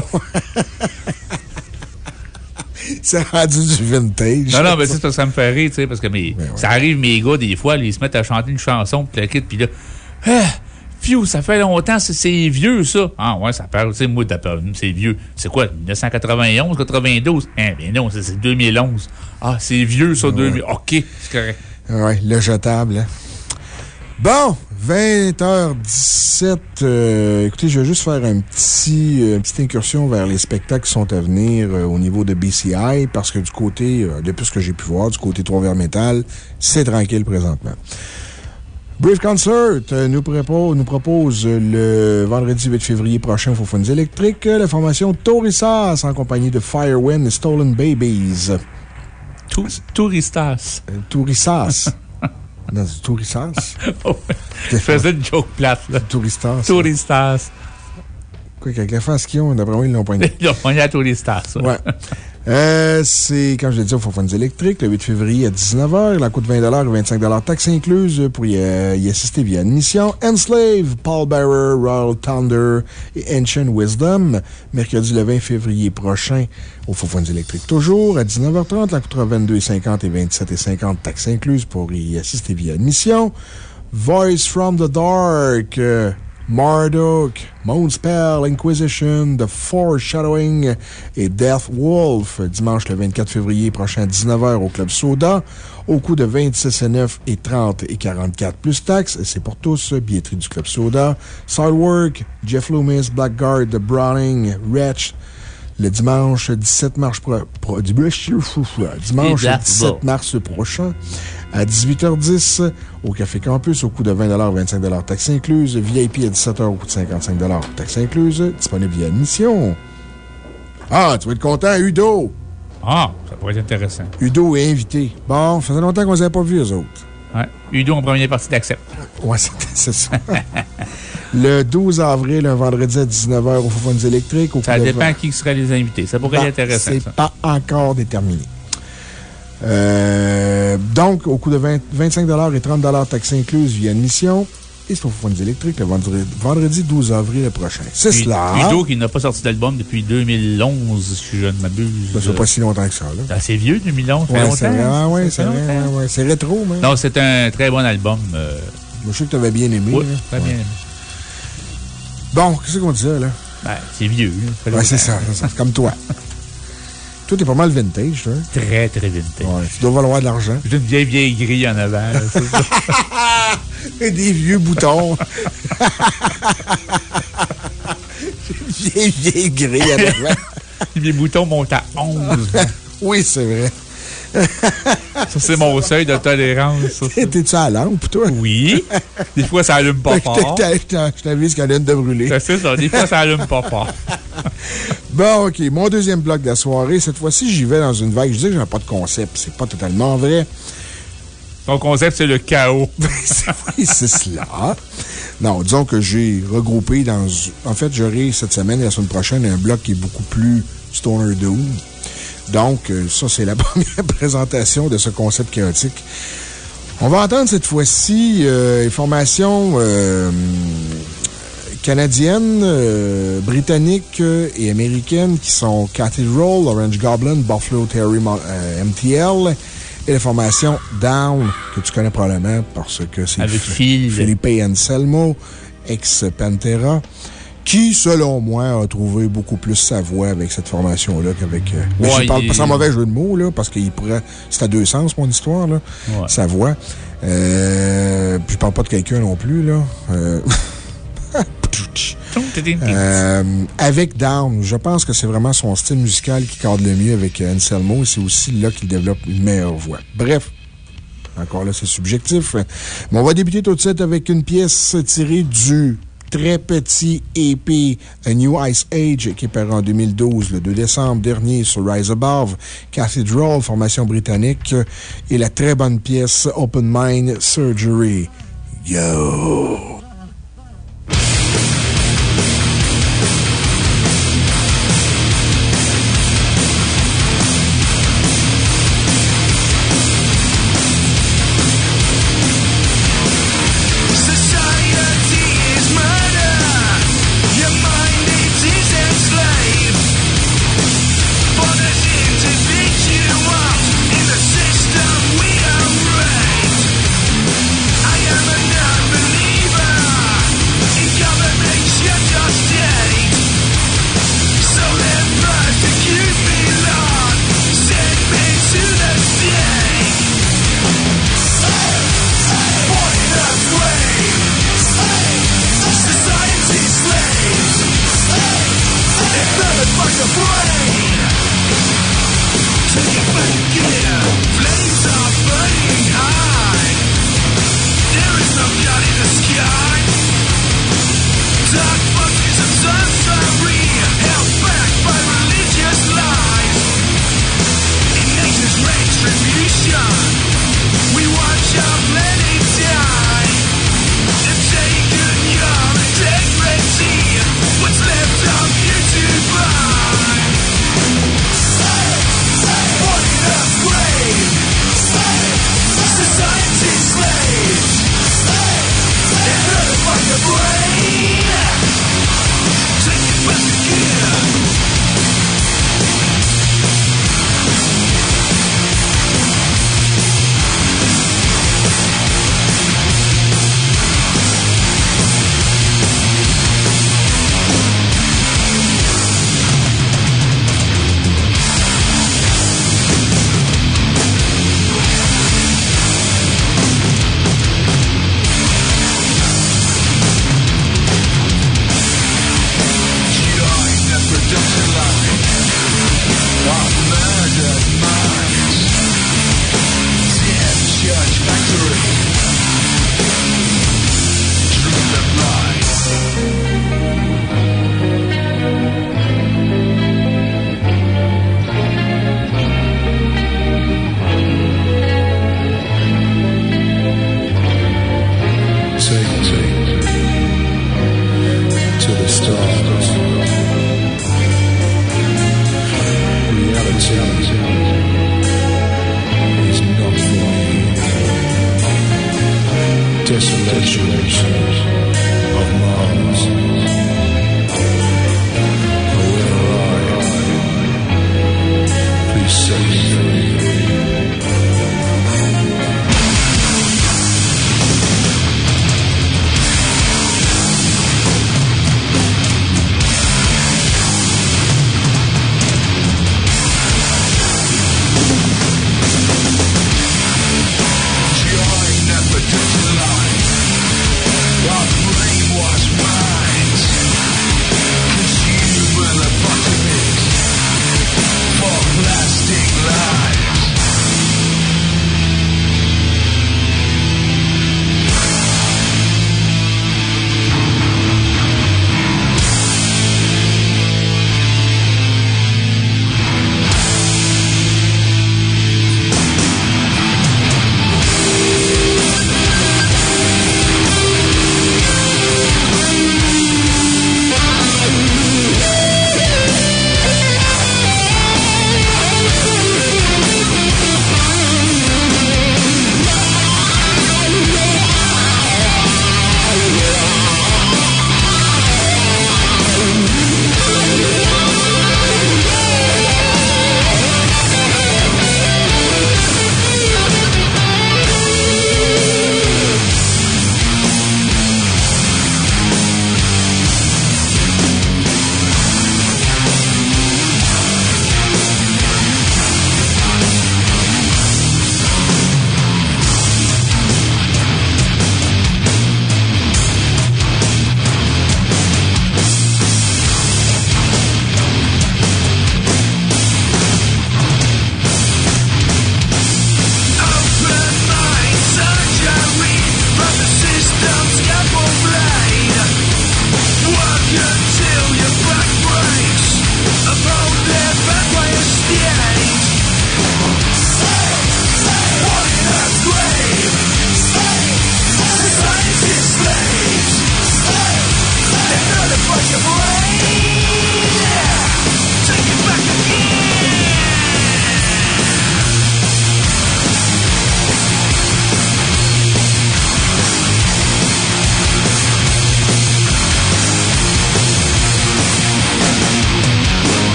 [SPEAKER 1] C'est rendu du vintage.
[SPEAKER 5] non, non, mais c'est parce que ça me fait rire, tu sais, parce que mes, ça arrive, mes gars, des fois, là, ils se mettent à chanter une chanson, puis la quitte, puis là, ah, Fiu, ça fait longtemps, c'est- c'est vieux, ça. Ah, ouais, ça parle, sais, moi, c'est vieux. C'est quoi, 1991, 92? Hein, ben non, c'est c'est 2011. Ah, c'est vieux, ça, 2000. OK, c'est correct.
[SPEAKER 1] Oui, le jetable. hein. Bon, 20h17. euh, écoutez, je vais juste faire un petit, euh, une petite incursion vers les spectacles qui sont à venir euh, au niveau de BCI, parce que du côté, euh, depuis ce que j'ai pu voir, du côté Trois-Vers Métal, c'est tranquille présentement. Brief Concert euh, nous, propose, nous propose euh, le vendredi 8 février prochain au Faux électriques euh, la formation Torissas en compagnie de Firewind et Stolen Babies.
[SPEAKER 5] Touristas.
[SPEAKER 1] Tourissas. non, c'est Tourissas.
[SPEAKER 5] Je faisais une joke plate, là.
[SPEAKER 1] Touristas.
[SPEAKER 5] Touristas.
[SPEAKER 1] Quoi qu'avec la face qu'ils ont, d'après moi, ils l'ont poigné.
[SPEAKER 5] Ils ont pogné à Touristas.
[SPEAKER 1] Ouais. Euh, c'est, comme je l'ai dit, au Faux électriques, le 8 février à 19h. La coûte 20 et 25 taxes incluses pour y, euh, y assister via admission. Enslave, Paul Bearer, Royal Thunder et Ancient Wisdom. Mercredi le 20 février prochain au Faux électriques toujours. À 19h30, la coûtera 22,50 et 27,50 taxes incluses pour y assister via admission. Voice from the Dark, euh, Marduk, Moonspell, Inquisition, The Foreshadowing et Death Wolf, dimanche le 24 février prochain à 19h au Club Soda, au coût de 26,9 et 30 et 44 plus taxes. C'est pour tous, billetterie du Club Soda. Sidework, Jeff Loomis, Blackguard, The Browning, Wretch, le dimanche 17 mars, pro- pro- dimanche
[SPEAKER 5] Et là,
[SPEAKER 1] 17
[SPEAKER 5] bon.
[SPEAKER 1] mars prochain à 18h10 au Café Campus au coût de 20 25 taxes incluses. VIP à 17h au coût de 55 taxes incluses. Disponible via admission. Ah, tu vas être content, Udo.
[SPEAKER 5] Ah, ça pourrait être intéressant.
[SPEAKER 1] Udo est invité. Bon, ça faisait longtemps qu'on ne les avait pas vus, eux autres.
[SPEAKER 5] Ouais. Udo en première partie d'Accept.
[SPEAKER 1] Ouais, c'est ça. le 12 avril, un vendredi à 19h au Faux électriques.
[SPEAKER 5] Ça dépend qui seraient les invités. Ça pourrait être intéressant.
[SPEAKER 1] C'est pas encore déterminé. Euh, donc, au coût de 25 et 30 taxes incluses via admission. Et c'est Faux électriques le vendredi, 12 avril prochain. C'est cela.
[SPEAKER 5] Udo qui n'a pas sorti d'album depuis 2011, si je ne m'abuse.
[SPEAKER 1] Ça fait pas si longtemps que ça.
[SPEAKER 5] C'est assez vieux, 2011.
[SPEAKER 1] Ouais, c'est vrai. Ouais, c'est. C'est rétro, mais.
[SPEAKER 5] Non, c'est un très bon album. Euh...
[SPEAKER 1] Moi, je sais que tu avais bien aimé.
[SPEAKER 5] Oui, très bien aimé.
[SPEAKER 1] Bon, qu'est-ce qu'on disait, là?
[SPEAKER 5] Ben, c'est vieux.
[SPEAKER 1] Ouais, c'est ça, c'est comme toi. toi, t'es pas mal vintage, toi.
[SPEAKER 5] Très, très vintage.
[SPEAKER 1] Ouais, tu dois valoir de l'argent.
[SPEAKER 5] J'ai une vieille, vieille grille en avant.
[SPEAKER 1] Et des vieux boutons. J'ai une vieille, vieille grille en avant.
[SPEAKER 5] Les vieux boutons montent à 11.
[SPEAKER 1] oui, c'est vrai.
[SPEAKER 5] Ça, c'est mon seuil de tolérance.
[SPEAKER 1] T'es-tu à la lampe, toi?
[SPEAKER 5] Oui. Des fois, ça allume pas fort.
[SPEAKER 1] Je t'avise qu'elle vient de brûler.
[SPEAKER 5] C'est ça. Des fois, ça allume pas fort.
[SPEAKER 1] bon, OK. Mon deuxième bloc de la soirée, cette fois-ci, j'y vais dans une vague. Je dis que j'ai pas de concept. C'est pas totalement vrai.
[SPEAKER 5] Ton concept, c'est le chaos.
[SPEAKER 1] oui, c'est cela. Non, disons que j'ai regroupé dans. En fait, j'aurai cette semaine et la semaine prochaine un bloc qui est beaucoup plus Stoner Doom. Donc, euh, ça, c'est la première présentation de ce concept chaotique. On va entendre cette fois-ci euh, information euh, canadienne, euh, britannique et américaine qui sont Cathedral, Orange Goblin, Buffalo Terry MTL et la formation Down, que tu connais probablement parce que c'est Philippe Anselmo, ex-Pantera qui, selon moi, a trouvé beaucoup plus sa voix avec cette formation-là qu'avec. Euh, mais je parle pas sans mauvais jeu de mots, là, parce qu'il pourrait. C'est à deux sens, mon histoire, là. Sa voix. Euh, puis je parle pas de quelqu'un non plus, là. Euh, euh, avec Down, je pense que c'est vraiment son style musical qui cadre le mieux avec Anselmo et c'est aussi là qu'il développe une meilleure voix. Bref. Encore là, c'est subjectif. Mais on va débuter tout de suite avec une pièce tirée du très petit EP A New Ice Age qui est en 2012, le 2 décembre dernier sur Rise Above, Cathedral, formation britannique, et la très bonne pièce Open Mind Surgery. Yo!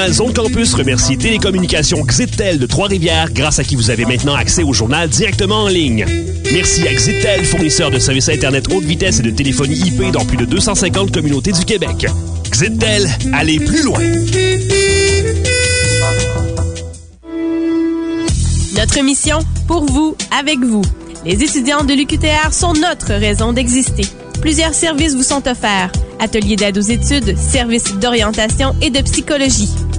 [SPEAKER 9] Journal Zone Campus remercie Télécommunications Xitel de Trois-Rivières, grâce à qui vous avez maintenant accès au journal directement en ligne. Merci à Xitel, fournisseur de services Internet haute vitesse et de téléphonie IP dans plus de 250 communautés du Québec. Xitel, allez plus loin!
[SPEAKER 10] Notre mission, pour vous, avec vous. Les étudiants de l'UQTR sont notre raison d'exister. Plusieurs services vous sont offerts. Ateliers d'aide aux études, services d'orientation et de psychologie.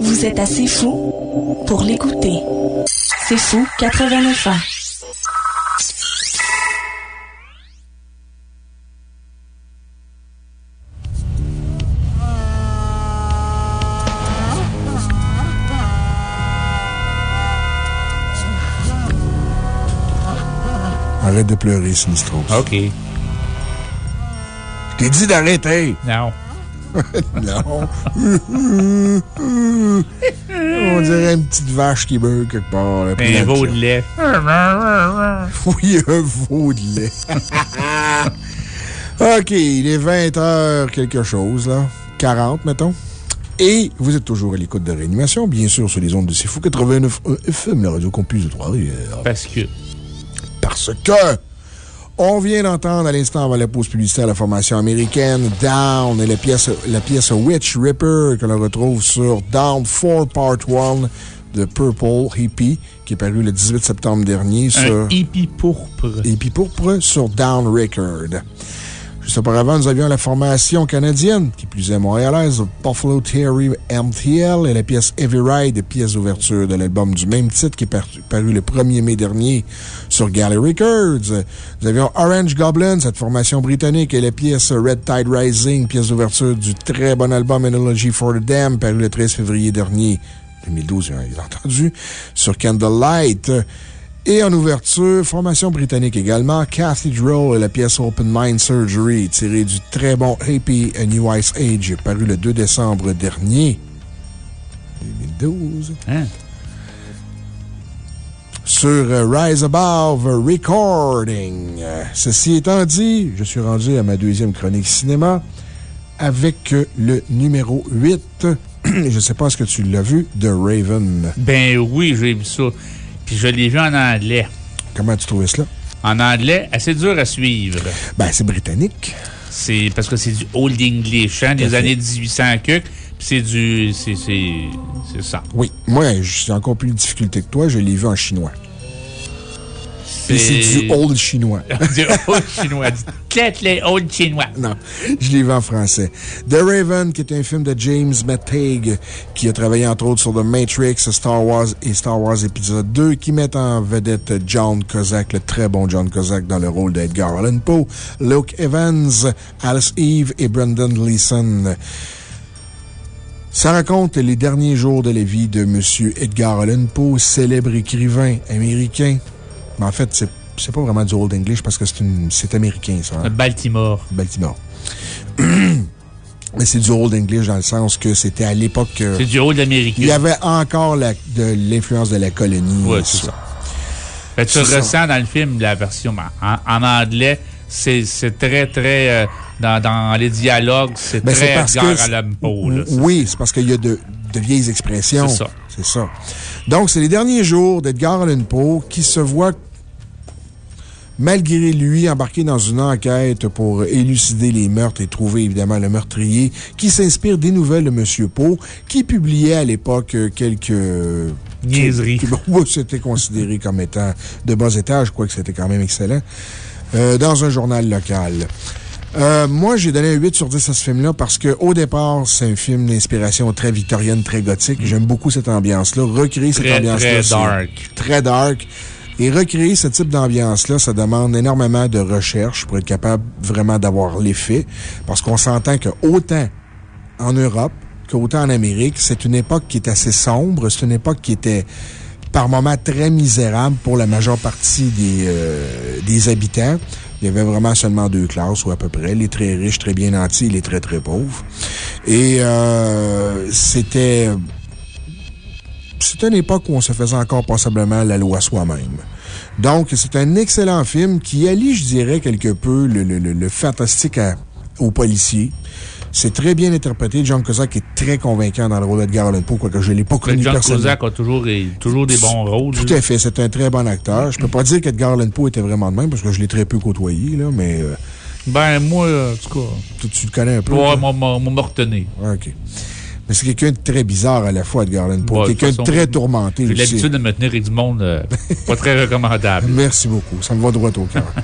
[SPEAKER 8] Vous êtes assez fou pour l'écouter. C'est fou 89 ans.
[SPEAKER 1] Arrête de pleurer, Sinistros.
[SPEAKER 5] OK.
[SPEAKER 1] Je t'ai dit d'arrêter.
[SPEAKER 5] Non.
[SPEAKER 1] non. On dirait une petite vache qui meurt quelque part. là,
[SPEAKER 5] Un veau de lait.
[SPEAKER 1] Oui, un veau de lait. OK, il est 20h quelque chose, là. 40, mettons. Et vous êtes toujours à l'écoute de réanimation, bien sûr, sur les ondes de C'est Fou 89 FM, la radio campus de Trois-Rivières.
[SPEAKER 5] Parce que.
[SPEAKER 1] Parce que. On vient d'entendre à l'instant avant la pause publicitaire la formation américaine Down et la pièce, la pièce Witch Ripper que l'on retrouve sur Down 4 Part 1 de Purple Hippie qui est paru le 18 septembre dernier sur.
[SPEAKER 5] Un hippie pourpre.
[SPEAKER 1] Hippie pourpre sur Down Record. Juste auparavant, nous avions la formation canadienne, qui plus est montréalaise, Buffalo Theory MTL et la pièce Heavy Ride, pièce d'ouverture de l'album du même titre qui est paru, le 1er mai dernier sur Galley Records. Nous avions Orange Goblin, cette formation britannique, et la pièce Red Tide Rising, pièce d'ouverture du très bon album Analogy for the Dam, paru le 13 février dernier. 2012, bien entendu, sur Candlelight. Et en ouverture, formation britannique également, Cathedral et la pièce Open Mind Surgery, tirée du très bon Happy A New Ice Age, paru le 2 décembre dernier. 2012. Sur euh, Rise Above Recording. Ceci étant dit, je suis rendu à ma deuxième chronique cinéma avec euh, le numéro 8. je ne sais pas ce que tu l'as vu, The Raven?
[SPEAKER 5] Ben oui, j'ai vu ça. Puis je l'ai vu en anglais.
[SPEAKER 1] Comment tu trouvais cela?
[SPEAKER 5] En anglais, assez dur à suivre.
[SPEAKER 1] Ben, c'est britannique.
[SPEAKER 5] C'est parce que c'est du Old English, hein, des
[SPEAKER 1] fait.
[SPEAKER 5] années 1800 que. Puis c'est du. C'est ça.
[SPEAKER 1] Oui, moi, j'ai encore plus de difficulté que toi. Je l'ai vu en chinois. C'est du old chinois.
[SPEAKER 5] du old chinois. Du très old chinois.
[SPEAKER 1] Non, je l'ai vu en français. The Raven, qui est un film de James McTague, qui a travaillé entre autres sur The Matrix, Star Wars et Star Wars épisode 2, qui met en vedette John Kozak, le très bon John Kozak, dans le rôle d'Edgar Allan Poe, Luke Evans, Alice Eve et Brendan Gleeson. Ça raconte les derniers jours de la vie de M. Edgar Allan Poe, célèbre écrivain américain. Mais en fait, c'est c'est pas vraiment du Old English parce que c'est américain, ça. hein?
[SPEAKER 5] Baltimore.
[SPEAKER 1] Baltimore. Mais c'est du Old English dans le sens que c'était à l'époque. que
[SPEAKER 5] C'est du Old américain.
[SPEAKER 1] Il y avait encore la- de l'influence de la colonie. Et
[SPEAKER 5] c'est ça. Fait tu
[SPEAKER 1] ça.
[SPEAKER 5] ressens dans le film la version en, en anglais, c'est c'est très, très. euh, dans, dans les dialogues, c'est
[SPEAKER 1] Ben,
[SPEAKER 5] très Allan Poe. là.
[SPEAKER 1] Oui, c'est parce qu'il y a de, de vieilles expressions.
[SPEAKER 5] C'est ça.
[SPEAKER 1] C'est ça. Donc, c'est les derniers jours d'Edgar Allan Poe qui se voit, malgré lui, embarqué dans une enquête pour élucider les meurtres et trouver évidemment le meurtrier, qui s'inspire des nouvelles de M. Poe, qui publiait à l'époque quelques.
[SPEAKER 5] Niaiseries.
[SPEAKER 1] qui- Oui, c'était considéré comme étant de bas étage, quoique c'était quand même excellent, euh, dans un journal local. Euh, moi, j'ai donné un 8 sur 10 à ce film-là parce qu'au départ, c'est un film d'inspiration très victorienne, très gothique. J'aime beaucoup cette ambiance-là. Recréer cette ambiance-là.
[SPEAKER 5] très dark.
[SPEAKER 1] Très dark. Et recréer ce type d'ambiance-là, ça demande énormément de recherche pour être capable vraiment d'avoir l'effet. Parce qu'on s'entend que autant en Europe qu'autant en Amérique, c'est une époque qui est assez sombre. C'est une époque qui était par moments très misérable pour la majeure partie des, euh, des habitants. Il y avait vraiment seulement deux classes, ou à peu près. Les très riches, très bien nantis, les très, très pauvres. Et euh, c'était. C'était une époque où on se faisait encore passablement la loi soi-même. Donc, c'est un excellent film qui allie, je dirais, quelque peu le, le- le- le fantastique à- aux policiers. C'est très bien interprété. John Cusack est très convaincant dans le rôle d'Edgar Allan Poe, quoique je ne l'ai pas connu
[SPEAKER 5] John. Cusack a toujours, toujours des bons rôles.
[SPEAKER 1] Tout à fait. C'est un très bon acteur. Je peux pas dire qu'Edgar Allan Poe était vraiment de même parce que je l'ai très peu côtoyé, là, mais. euh,
[SPEAKER 5] Ben, moi, en tout cas.
[SPEAKER 1] Tu, tu le connais un peu?
[SPEAKER 5] Ouais, moi, moi, moi,
[SPEAKER 1] OK. Mais c'est quelqu'un de très bizarre à la fois, Edgar Allan Poe.
[SPEAKER 5] Ouais,
[SPEAKER 1] quelqu'un de très tourmenté
[SPEAKER 5] J'ai l'habitude de me tenir avec du monde euh, pas très recommandable.
[SPEAKER 1] Merci beaucoup. Ça me va droit au cœur.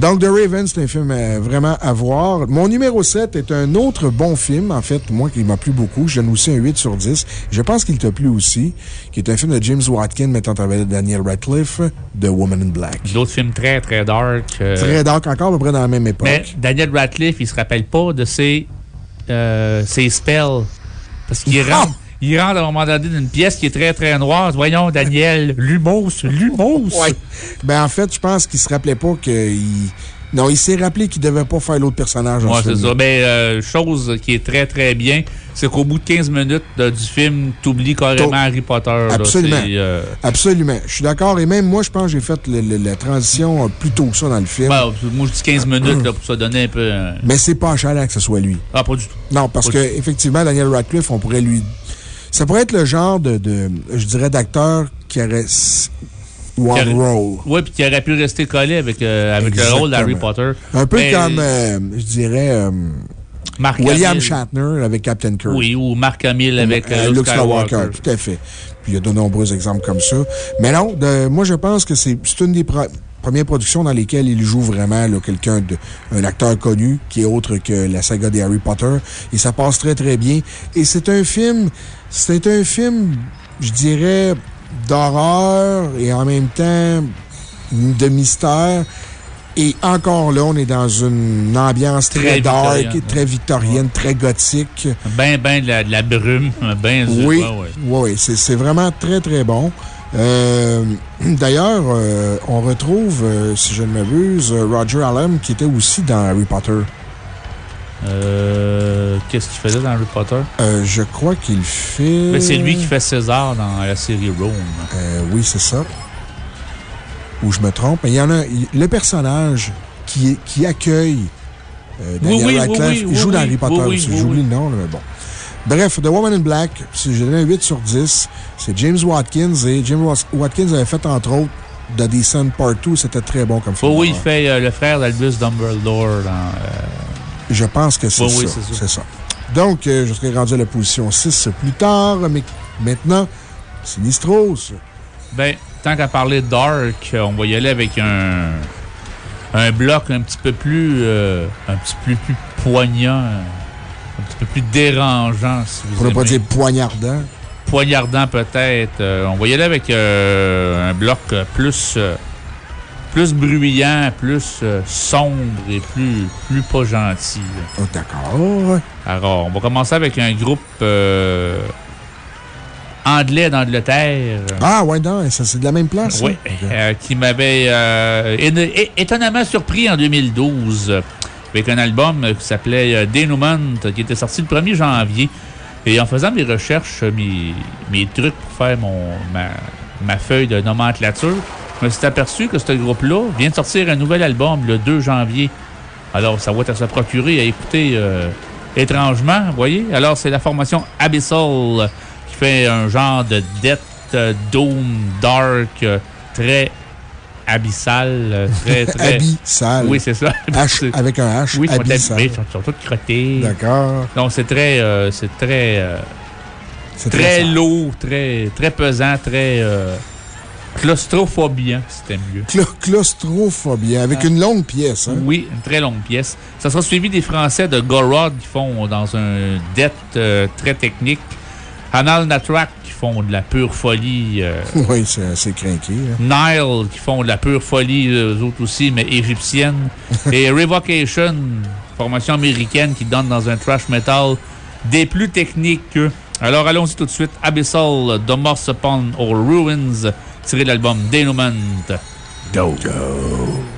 [SPEAKER 1] Donc, The Raven, c'est un film euh, vraiment à voir. Mon numéro 7 est un autre bon film, en fait, moi, qui m'a plu beaucoup. Je donne aussi un 8 sur 10. Je pense qu'il t'a plu aussi, qui est un film de James Watkin mettant en vedette Daniel Radcliffe, The Woman in Black.
[SPEAKER 5] D'autres films très, très dark. euh,
[SPEAKER 1] Très dark, encore à peu près dans la même époque.
[SPEAKER 5] Mais Daniel Radcliffe, il se rappelle pas de ses, euh, ses spells. Parce qu'il rentre, il rentre à un moment donné dans une pièce qui est très, très noire. Voyons, Daniel, l'humos, l'humos.
[SPEAKER 1] Ouais. Ben, en fait, je pense qu'il se rappelait pas qu'il. Non, il s'est rappelé qu'il devait pas faire l'autre personnage
[SPEAKER 5] Ouais,
[SPEAKER 1] ce
[SPEAKER 5] c'est ça. Mais, euh, chose qui est très, très bien, c'est qu'au bout de 15 minutes de- du film, t'oublies carrément
[SPEAKER 1] Tôt.
[SPEAKER 5] Harry Potter.
[SPEAKER 1] Absolument.
[SPEAKER 5] Euh,
[SPEAKER 1] Absolument. Je suis d'accord. Et même moi, je pense que j'ai fait le- le- la transition euh, plus tôt que ça dans le film.
[SPEAKER 5] ben, moi, je dis 15 minutes là, pour se donner un peu. euh,
[SPEAKER 1] Mais c'est pas chalant que ce soit lui.
[SPEAKER 5] Ah, pas du tout.
[SPEAKER 1] Non, parce
[SPEAKER 5] Pas
[SPEAKER 1] que, effectivement, Daniel Radcliffe, on pourrait lui. Ça pourrait être le genre de, de je dirais, d'acteur qui aurait. One
[SPEAKER 5] Qui aurait-
[SPEAKER 1] role.
[SPEAKER 5] Oui, puis qui aurait pu rester collé avec, euh, avec le rôle d'Harry. Potter.
[SPEAKER 1] Un peu comme, euh, je dirais, euh,
[SPEAKER 5] Mark
[SPEAKER 1] William
[SPEAKER 5] Hamill.
[SPEAKER 1] Shatner avec Captain Kirk.
[SPEAKER 5] Oui, ou Mark Hamill avec
[SPEAKER 1] euh,
[SPEAKER 5] Luke Skywalker.
[SPEAKER 1] Tout à fait. Puis il y a de nombreux exemples comme ça. Mais non, de- moi, je pense que c'est une des premières productions dans lesquelles il joue vraiment quelqu'un de. un acteur connu qui est autre que la saga des Harry Potter. Et ça passe très, très bien. Et c'est un film. C'est un film, je dirais, d'horreur et en même temps de mystère. Et encore là, on est dans une ambiance très,
[SPEAKER 5] Très
[SPEAKER 1] dark,
[SPEAKER 5] victorienne.
[SPEAKER 1] très victorienne, très gothique.
[SPEAKER 5] Ben, ben, de la, de la brume. Ben,
[SPEAKER 1] Oui,
[SPEAKER 5] ouais, ouais.
[SPEAKER 1] oui, c'est c'est vraiment très, très bon. Euh, D'ailleurs, euh, on retrouve, euh, si je ne m'abuse, Roger Allen qui était aussi dans Harry Potter.
[SPEAKER 5] Euh, Qu'est-ce qu'il faisait dans Harry Potter?
[SPEAKER 1] Euh, je crois qu'il fait.
[SPEAKER 5] Ben, c'est lui qui fait César dans la série Rome.
[SPEAKER 1] Euh, oui, c'est ça. Ou je me trompe. Mais il y en a. Le personnage qui, est- qui accueille Daniel
[SPEAKER 5] Oui,
[SPEAKER 1] il joue dans Harry Potter aussi. J'oublie le nom, mais bon. Bref, The Woman in Black, si j'ai donné un 8 sur 10, c'est James Watkins. Et James Wat- Watkins avait fait, entre autres, The Descent Part 2. C'était très bon comme film.
[SPEAKER 5] Oui, il fait le frère d'Albus Dumbledore dans.
[SPEAKER 1] Je pense que c'est ça.
[SPEAKER 5] oui, c'est ça.
[SPEAKER 1] Donc, euh, je serai rendu à la position 6 plus tard, mais maintenant, Sinistros.
[SPEAKER 5] Ben, tant qu'à parler de Dark, on va y aller avec un, un bloc un petit peu plus, euh, un petit peu plus poignant, un petit peu plus dérangeant, si vous
[SPEAKER 1] Pour ne pas dire poignardant.
[SPEAKER 5] Poignardant peut-être. Euh, on va y aller avec euh, un bloc plus, plus bruyant, plus euh, sombre et plus, plus pas gentil.
[SPEAKER 1] Oh, D'accord.
[SPEAKER 5] Alors, on va commencer avec un groupe euh, anglais d'Angleterre.
[SPEAKER 1] Ah, ouais, non, ça, c'est de la même place?
[SPEAKER 5] Oui?
[SPEAKER 1] Ok.
[SPEAKER 5] euh, qui m'avait étonnamment surpris en 2012 euh, avec un album qui s'appelait Denouement, qui était sorti le 1er janvier. Et en faisant mes recherches, mes, mes trucs pour faire mon, ma, ma feuille de nomenclature, je me suis aperçu que ce groupe-là vient de sortir un nouvel album le 2 janvier. Alors, ça va être à se procurer, à écouter euh, étrangement, vous voyez? Alors, c'est la formation Abyssal qui fait un genre de death, euh, doom, dark, euh, très abyssal, très, très...
[SPEAKER 1] Abyssal.
[SPEAKER 5] Oui, c'est ça.
[SPEAKER 1] H avec un H.
[SPEAKER 5] Oui, ils sont,
[SPEAKER 1] abyssal.
[SPEAKER 5] ils sont, tous crottés.
[SPEAKER 1] D'accord.
[SPEAKER 5] Donc, c'est très, c'est très,
[SPEAKER 1] C'est
[SPEAKER 5] très,
[SPEAKER 1] très
[SPEAKER 5] lourd, très, très pesant, très euh, claustrophobiant, c'était mieux.
[SPEAKER 1] Cla- claustrophobie, avec une longue pièce. Hein?
[SPEAKER 5] Oui, une très longue pièce. Ça sera suivi des Français de Gorod qui font dans un death euh, très technique. Hanal Natrak qui font de la pure folie. euh,
[SPEAKER 1] Oui, c'est assez craqué. hein.
[SPEAKER 5] Nile qui font de la pure folie, eux autres aussi, mais égyptienne. Et Revocation, formation américaine qui donne dans un trash metal des plus techniques. Alors allons-y tout de suite. Abyssal, Domos Upon All Ruins, tiré de l'album Denouement. Go. Go.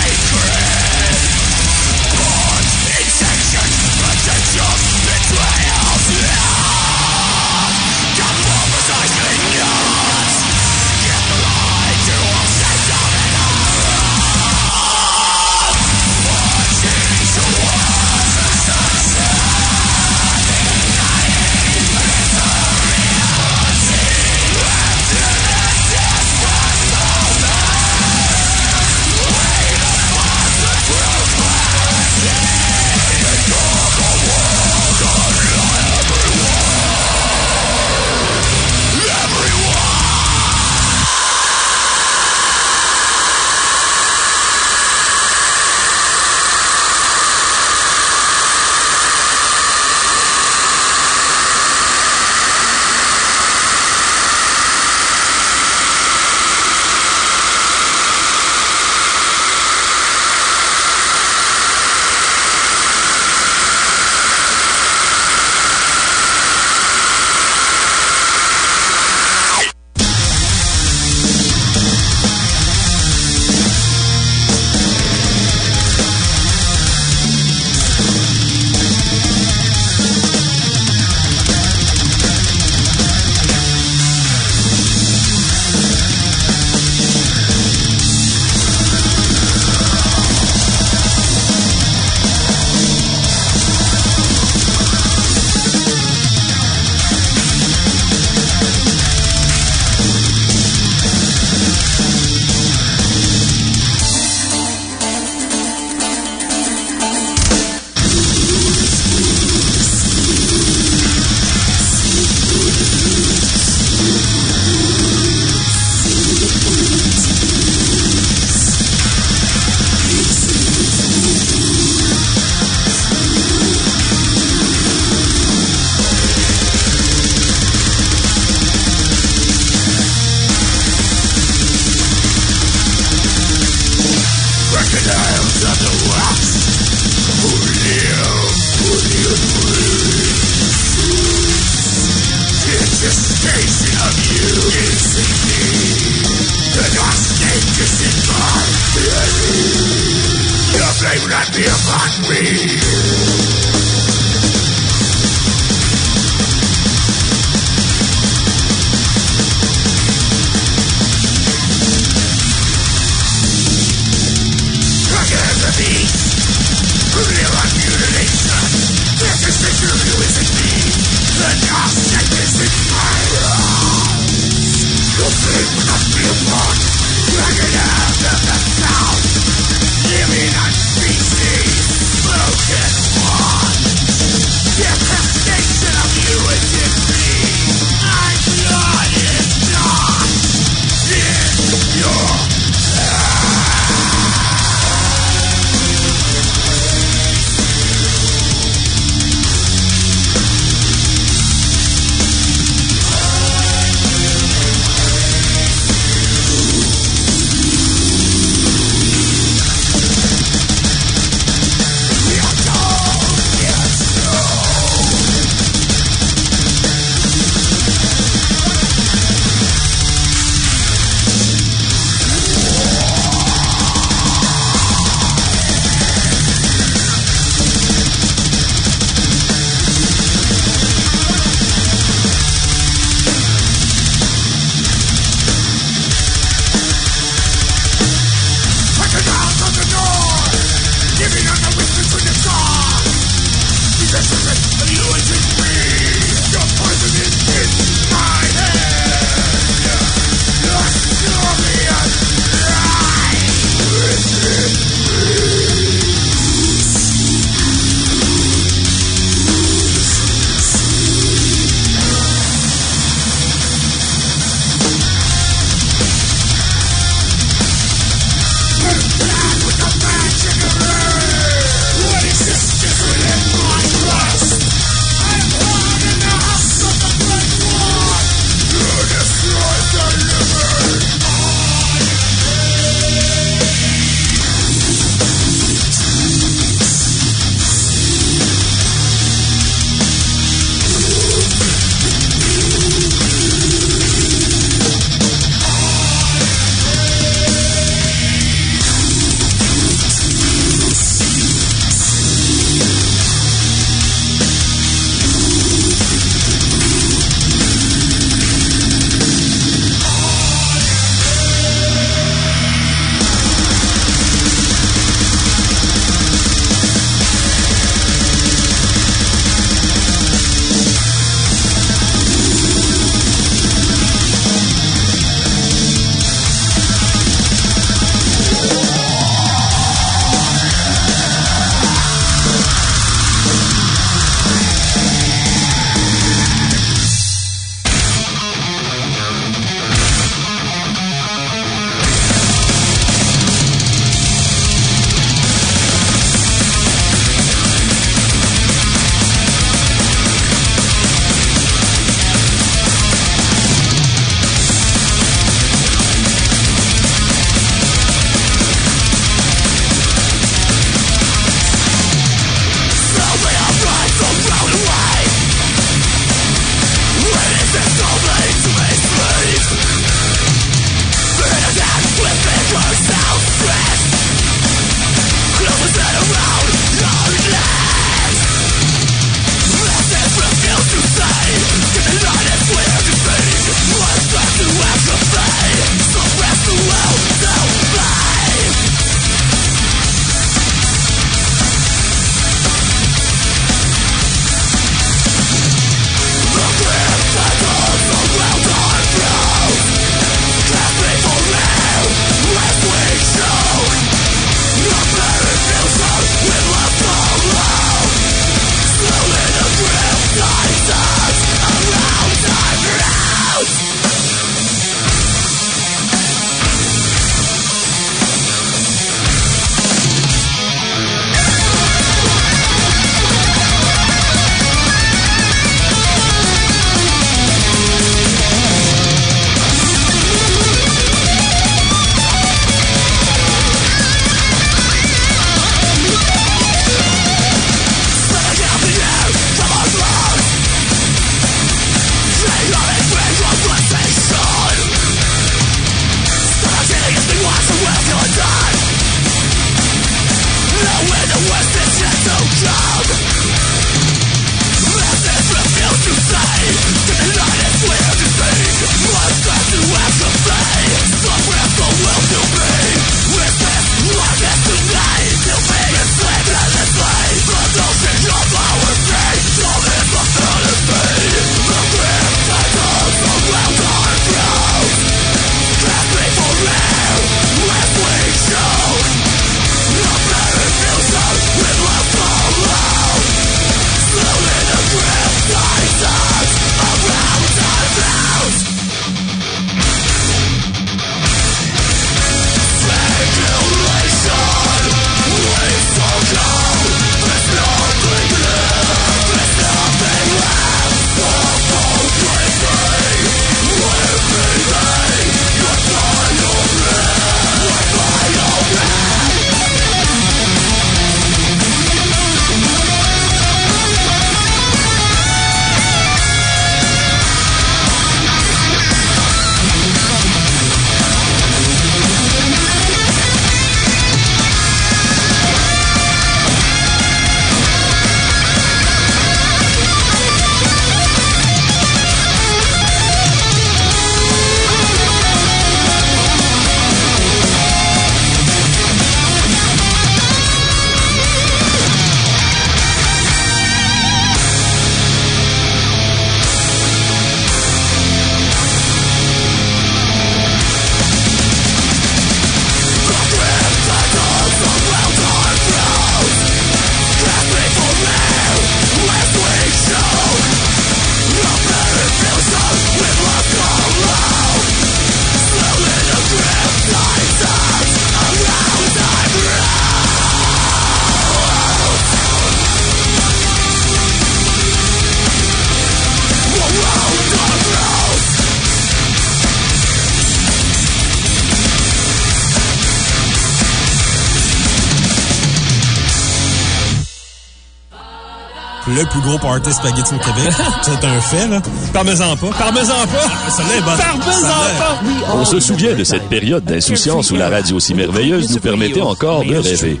[SPEAKER 11] Plus gros party spaghetti au Québec. C'est un fait, là. Parmesan pas. Parmesan pas! Est bonne.
[SPEAKER 3] Parmesan pas!
[SPEAKER 12] On se souvient de cette période d'insouciance où la radio si merveilleuse nous permettait encore de rêver.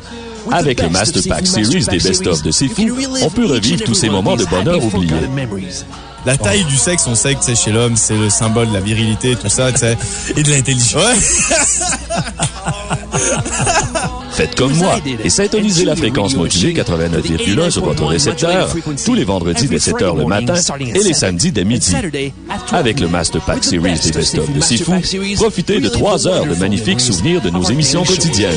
[SPEAKER 12] Avec le Master Pack Series des best-of de C'est Fou, on peut revivre tous ces moments de bonheur oubliés.
[SPEAKER 11] La taille du sexe, on sait que chez l'homme, c'est le symbole de la virilité, tout ça, tu sais. Et de l'intelligence.
[SPEAKER 12] Faites comme moi et syntonisez la fréquence modulée 89,1 sur votre récepteur tous les vendredis dès 7h le matin et les samedis dès midi. Avec le Master Pack Series des best-of de Fou, profitez de 3 heures de magnifiques souvenirs de nos émissions quotidiennes.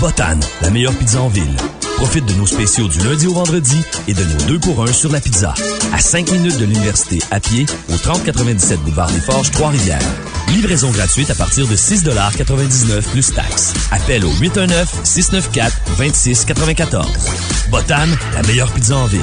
[SPEAKER 7] Botan, la meilleure pizza en ville. Profite de nos spéciaux du lundi au vendredi et de nos deux pour un sur la pizza. À 5 minutes de l'université à pied au 3097 boulevard des Forges, Trois-Rivières. Livraison gratuite à partir de 6,99 plus taxes. Appel au 819-694-2694. Botan, la meilleure pizza en ville.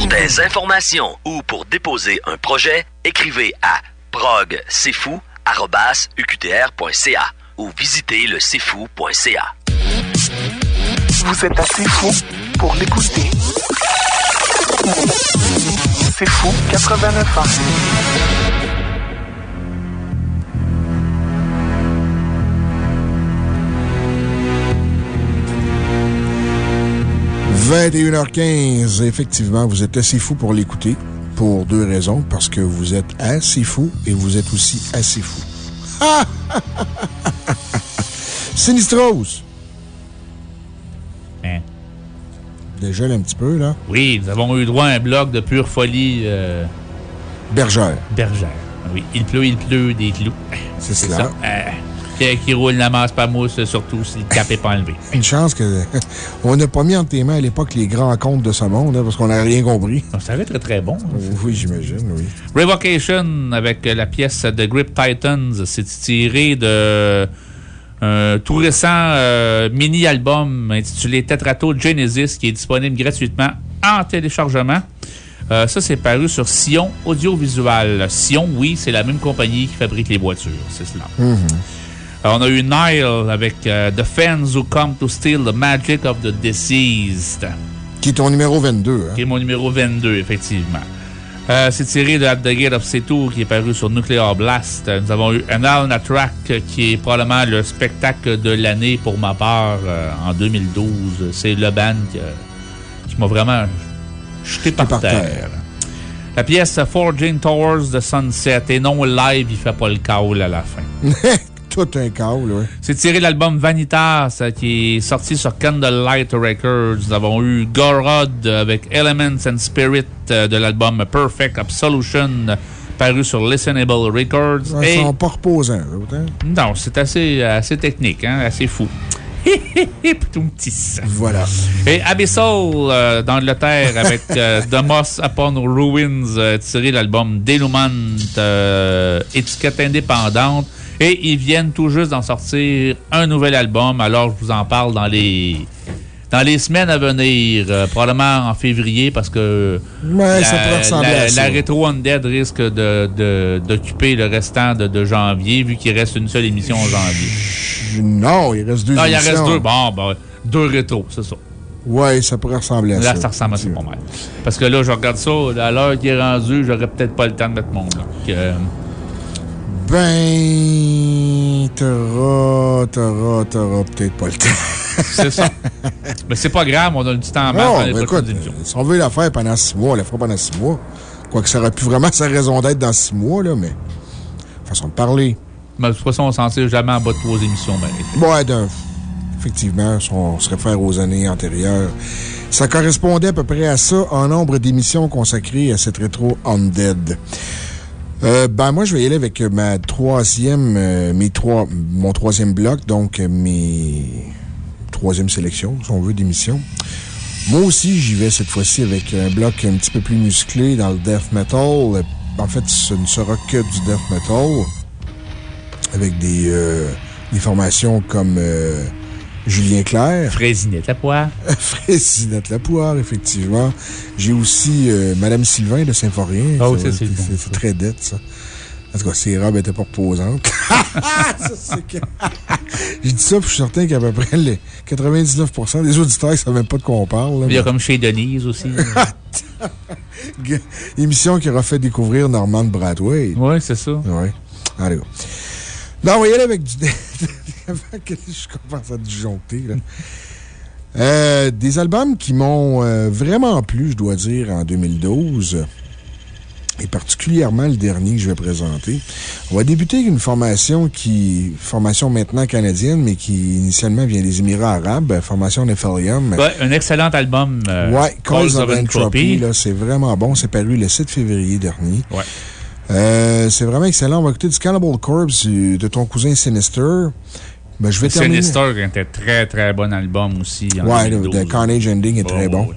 [SPEAKER 2] Pour des informations ou pour déposer un projet, écrivez à progcfou.uqtr.ca ou visitez le cfou.ca.
[SPEAKER 13] Vous êtes assez fou pour l'écouter. C'est fou, 89 ans.
[SPEAKER 1] 21h15, effectivement, vous êtes assez fou pour l'écouter. Pour deux raisons. Parce que vous êtes assez fou et vous êtes aussi assez fou. Sinistros!
[SPEAKER 5] Hein?
[SPEAKER 1] Déjà un petit peu, là.
[SPEAKER 5] Oui, nous avons eu droit à un blog de pure folie. euh,
[SPEAKER 1] Bergère.
[SPEAKER 5] Bergère. Oui, il pleut, il pleut des clous.
[SPEAKER 1] C'est cela.
[SPEAKER 5] Euh, qui, qui roule la masse pas mousse, surtout si le cap n'est pas enlevé.
[SPEAKER 1] Une chance que. on n'a pas mis entre tes mains à l'époque les grands comptes de ce monde, hein, parce qu'on n'a rien compris.
[SPEAKER 5] Ça va être très bon.
[SPEAKER 1] Oui, j'imagine, oui.
[SPEAKER 5] Revocation avec la pièce The Grip Titans. C'est tiré de un tout récent euh, mini-album intitulé Tetrato Genesis qui est disponible gratuitement en téléchargement. Euh, ça, c'est paru sur Sion Audiovisual. Sion, oui, c'est la même compagnie qui fabrique les voitures. C'est cela. Alors, on a eu Nile avec euh, The Fans Who Come to Steal the Magic of the Deceased.
[SPEAKER 1] Qui est ton numéro 22, hein?
[SPEAKER 5] Qui est mon numéro 22, effectivement. Euh, c'est tiré de At the Gate of Seto qui est paru sur Nuclear Blast. Euh, Nous avons eu Anal Track qui est probablement le spectacle de l'année pour ma part euh, en 2012. C'est le band qui, euh, qui m'a vraiment jeté par,
[SPEAKER 1] par
[SPEAKER 5] terre.
[SPEAKER 1] terre.
[SPEAKER 5] La pièce Forging Towers de Sunset et non live, il fait pas le caol à la fin.
[SPEAKER 1] Tout un câble.
[SPEAKER 5] C'est tiré de l'album Vanitas euh, qui est sorti sur Candlelight Records. Nous avons eu Gorod avec Elements and Spirit euh, de l'album Perfect Absolution paru sur Listenable Records.
[SPEAKER 1] Ils
[SPEAKER 5] Et-
[SPEAKER 1] sont pas reposants, hein?
[SPEAKER 5] Non, c'est assez, assez technique, hein, assez fou. Poutoum tis.
[SPEAKER 1] Voilà.
[SPEAKER 5] Et Abyssal euh, d'Angleterre avec euh, The Moss Upon Ruins, euh, tiré de l'album Denouement, euh, étiquette indépendante. Et ils viennent tout juste d'en sortir un nouvel album. Alors, je vous en parle dans les, dans les semaines à venir, euh, probablement en février, parce que
[SPEAKER 1] Ouais,
[SPEAKER 5] la,
[SPEAKER 1] ça.
[SPEAKER 5] la Retro Undead risque de- de- d'occuper le restant de, de janvier, vu qu'il reste une seule émission en janvier.
[SPEAKER 1] Non, il reste deux
[SPEAKER 5] Non, il reste deux. Bon, ben, deux rétros, c'est ça.
[SPEAKER 1] Ouais, ça pourrait ressembler à
[SPEAKER 5] Là,
[SPEAKER 1] ça.
[SPEAKER 5] ça ressemble à ça pas mal. Parce que là, je regarde ça, à l'heure qui est rendue, j'aurais peut-être pas le temps de mettre mon bloc. Euh,
[SPEAKER 1] Ben, t'auras, t'auras, t'auras peut-être pas le temps.
[SPEAKER 5] c'est ça. Mais c'est pas grave, on a du temps à
[SPEAKER 1] Non,
[SPEAKER 5] prochaines
[SPEAKER 1] écoute, si on veut la faire pendant six mois, on la fera pendant six mois. Quoique ça aurait pu vraiment sa raison d'être dans six mois, là, mais. Façon de parler.
[SPEAKER 5] Mais de toute façon, on s'en tire jamais en bas de trois émissions. Ben,
[SPEAKER 1] Ouais, d'un- effectivement, si on se réfère aux années antérieures. Ça correspondait à peu près à ça en nombre d'émissions consacrées à cette rétro Undead. Euh, ben, moi, je vais y aller avec ma troisième, euh, mes trois, mon troisième bloc, donc euh, mes troisième sélection, si on veut, d'émission. Moi aussi, j'y vais cette fois-ci avec un bloc un petit peu plus musclé dans le death metal. En fait, ce ne sera que du death metal avec des, euh, des formations comme euh, Julien Clerc.
[SPEAKER 5] Frésinette Lapoire.
[SPEAKER 1] Frésinette Lapoire, effectivement. J'ai aussi euh, Madame Sylvain de Symphorien.
[SPEAKER 5] Ah oui, c'est bon,
[SPEAKER 1] C'est très dette, ça. En tout cas, ses robes étaient pas reposantes. Que- J'ai dit ça, puis je suis certain qu'à peu près les 99% des auditeurs ne savent même pas de quoi on parle. là,
[SPEAKER 5] Il y a
[SPEAKER 1] mais-
[SPEAKER 5] comme chez Denise aussi.
[SPEAKER 1] Émission qui aura fait découvrir Norman Bradway.
[SPEAKER 5] Oui, c'est ça.
[SPEAKER 1] Oui. Allez, go. Non, on va y aller avec du. Avant que je commence à disjoncter, là. Euh, des albums qui m'ont euh, vraiment plu, je dois dire, en 2012. Et particulièrement le dernier que je vais présenter. On va débuter avec une formation qui, formation maintenant canadienne, mais qui initialement vient des Émirats arabes, formation Nephilium.
[SPEAKER 5] Ouais, un excellent album. euh,
[SPEAKER 1] Ouais, Cause of Entropy, c'est vraiment bon. C'est paru le 7 février dernier.
[SPEAKER 5] Ouais.
[SPEAKER 1] Euh, c'est vraiment excellent. On va écouter du Cannibal Corpse de ton cousin Sinister. Ben, je vais terminer.
[SPEAKER 5] Sinister était très, très bon album aussi.
[SPEAKER 1] Ouais, le,
[SPEAKER 5] 2012.
[SPEAKER 1] le Carnage Ending est très
[SPEAKER 5] Oh,
[SPEAKER 1] bon.
[SPEAKER 5] ouais.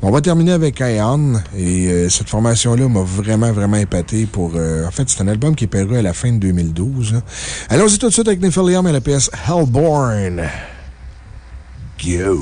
[SPEAKER 1] Bon, on va terminer avec Ion. Et euh, cette formation-là m'a vraiment, vraiment épaté pour. euh, en fait, c'est un album qui est paru à la fin de 2012. là. Allons-y tout de suite avec Nephilium et la pièce Hellborn. Go!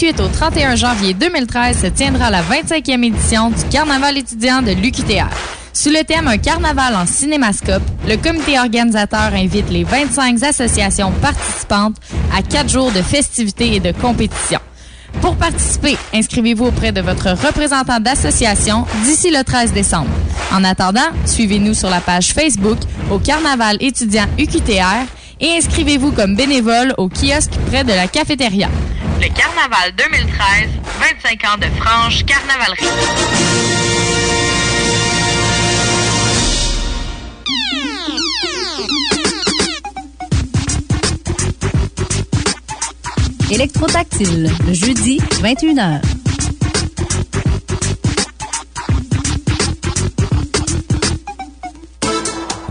[SPEAKER 14] 28 au 31 janvier 2013 se tiendra la 25e édition du Carnaval étudiant de l'UQTR. Sous le thème Un carnaval en cinémascope, le comité organisateur invite les 25 associations participantes à quatre jours de festivités et de compétitions. Pour participer, inscrivez-vous auprès de votre représentant d'association d'ici le 13 décembre. En attendant, suivez-nous sur la page Facebook au Carnaval étudiant UQTR et inscrivez-vous comme bénévole au kiosque près de la cafétéria.
[SPEAKER 15] Le Carnaval 2013, 25 ans de franche carnavalerie.
[SPEAKER 16] Électrotactile, le jeudi, 21h.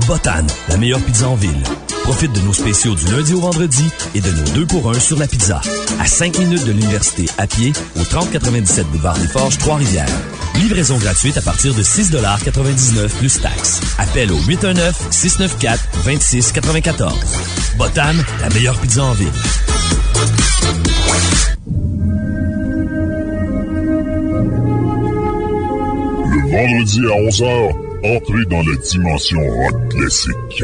[SPEAKER 7] Botan, la meilleure pizza en ville. Profite de nos spéciaux du lundi au vendredi et de nos deux pour un sur la pizza. À 5 minutes de l'université à pied au 3097 boulevard des Forges, Trois-Rivières. Livraison gratuite à partir de 6,99 plus taxes. Appel au 819-694-2694. Botan, la meilleure pizza en ville.
[SPEAKER 17] Le vendredi à 11h, entrez dans la dimension rock classique.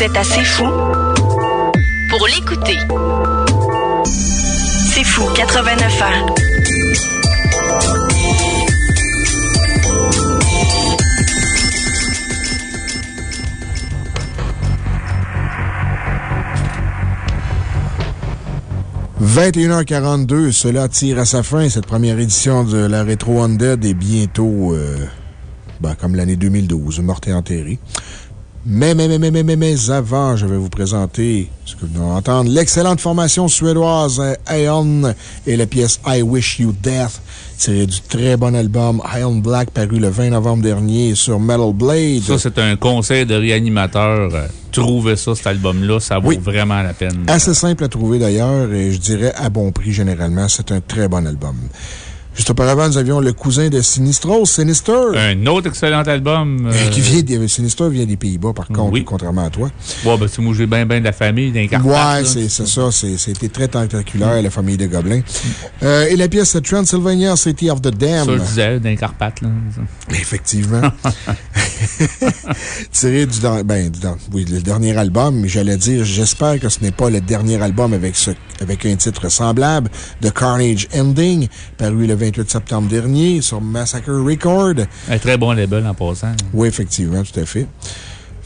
[SPEAKER 8] Vous êtes assez fou pour l'écouter. C'est fou, 89 ans.
[SPEAKER 1] – 21h42, cela tire à sa fin, cette première édition de la Rétro Undead est bientôt, euh, ben, comme l'année 2012, morte et enterrée. Mais, mais, mais, mais, mais, mais, mais, avant, je vais vous présenter ce que vous venez d'entendre. L'excellente formation suédoise euh, Aeon et la pièce I Wish You Death, tirée du très bon album Iron Black, paru le 20 novembre dernier sur Metal Blade.
[SPEAKER 5] Ça, c'est un conseil de réanimateur. Trouvez ça, cet album-là. Ça vaut vraiment la peine.
[SPEAKER 1] Assez simple à trouver d'ailleurs, et je dirais à bon prix généralement. C'est un très bon album. Juste auparavant, nous avions le cousin de Sinistros, Sinister.
[SPEAKER 5] Un autre excellent album.
[SPEAKER 1] Euh,
[SPEAKER 5] euh,
[SPEAKER 1] Qui vient des, Sinister vient des Pays-Bas, par contre, contrairement à toi.
[SPEAKER 5] Ouais, ben, c'est moi, j'ai bien, bien de la famille, d'un.
[SPEAKER 1] Ouais, c'est ça. C'était très tentaculaire, la famille de Gobelins. Euh, et la pièce Transylvania City of the Dam.
[SPEAKER 5] Ça, je disais, d'un Carpates, là.
[SPEAKER 1] Effectivement. Tiré du, ben, du oui, le dernier album, mais j'allais dire, j'espère que ce n'est pas le dernier album avec, ce, avec un titre semblable, The Carnage Ending, paru le 28 septembre dernier sur Massacre Record.
[SPEAKER 5] Un très bon label en passant.
[SPEAKER 1] Oui, effectivement, tout à fait.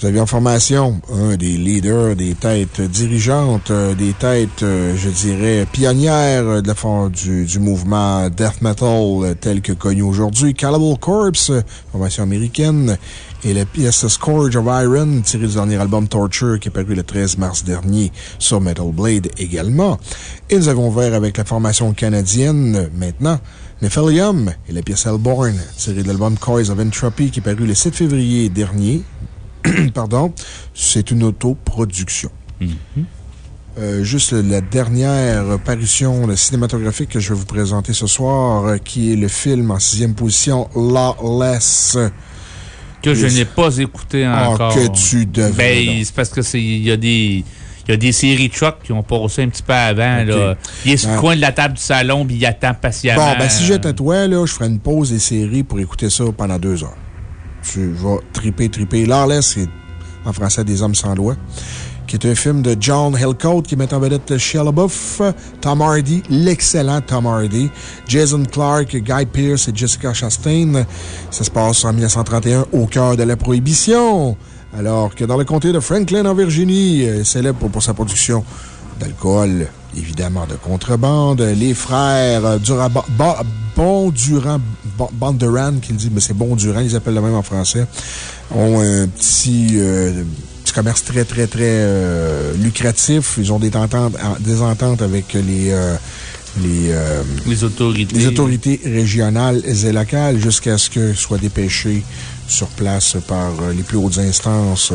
[SPEAKER 1] Vous avez en formation un des leaders, des têtes dirigeantes, euh, des têtes, euh, je dirais, pionnières de la du, du mouvement death metal tel que connu aujourd'hui. Cannibal Corpse, formation américaine, et la pièce Scourge of Iron, tirée du dernier album Torture qui est paru le 13 mars dernier sur Metal Blade également. Et nous avons ouvert avec la formation canadienne maintenant. Et la pièce Hellborn, tirée de l'album Coils of Entropy qui est paru le 7 février dernier. Pardon. C'est une autoproduction. Euh, juste la dernière parution cinématographique que je vais vous présenter ce soir, euh, qui est le film en sixième position, Lawless.
[SPEAKER 5] Que je n'ai pas écouté
[SPEAKER 1] Ah,
[SPEAKER 5] encore.
[SPEAKER 1] que tu devrais
[SPEAKER 5] Ben, c'est parce que c'est, il y a des, il y a des séries de chocs qui ont passé un petit peu avant, là. Il est sur le coin de la table du salon, puis il attend patiemment.
[SPEAKER 1] Bon, ben, si j'étais toi, là, je ferais une pause des séries pour écouter ça pendant deux heures. Tu vas triper, triper. Lawless, c'est en français Des Hommes sans loi, qui est un film de John Hillcoat qui met en vedette Shia LaBeouf, Tom Hardy, l'excellent Tom Hardy, Jason Clarke, Guy Pearce et Jessica Chastain. Ça se passe en 1931 au cœur de la Prohibition. Alors que dans le comté de Franklin, en Virginie, euh, célèbre pour, sa production d'alcool, évidemment de contrebande, les frères euh, Dura- Ba- Bondurant, qu'ils disent, mais c'est Bondurant, ils appellent le même en français, ont un petit, euh, petit commerce très, très, très euh, lucratif. Ils ont des ententes, des ententes avec les, euh, les, euh,
[SPEAKER 5] Les autorités.
[SPEAKER 1] les autorités régionales et locales jusqu'à ce que soit dépêché sur place par euh, les plus hautes instances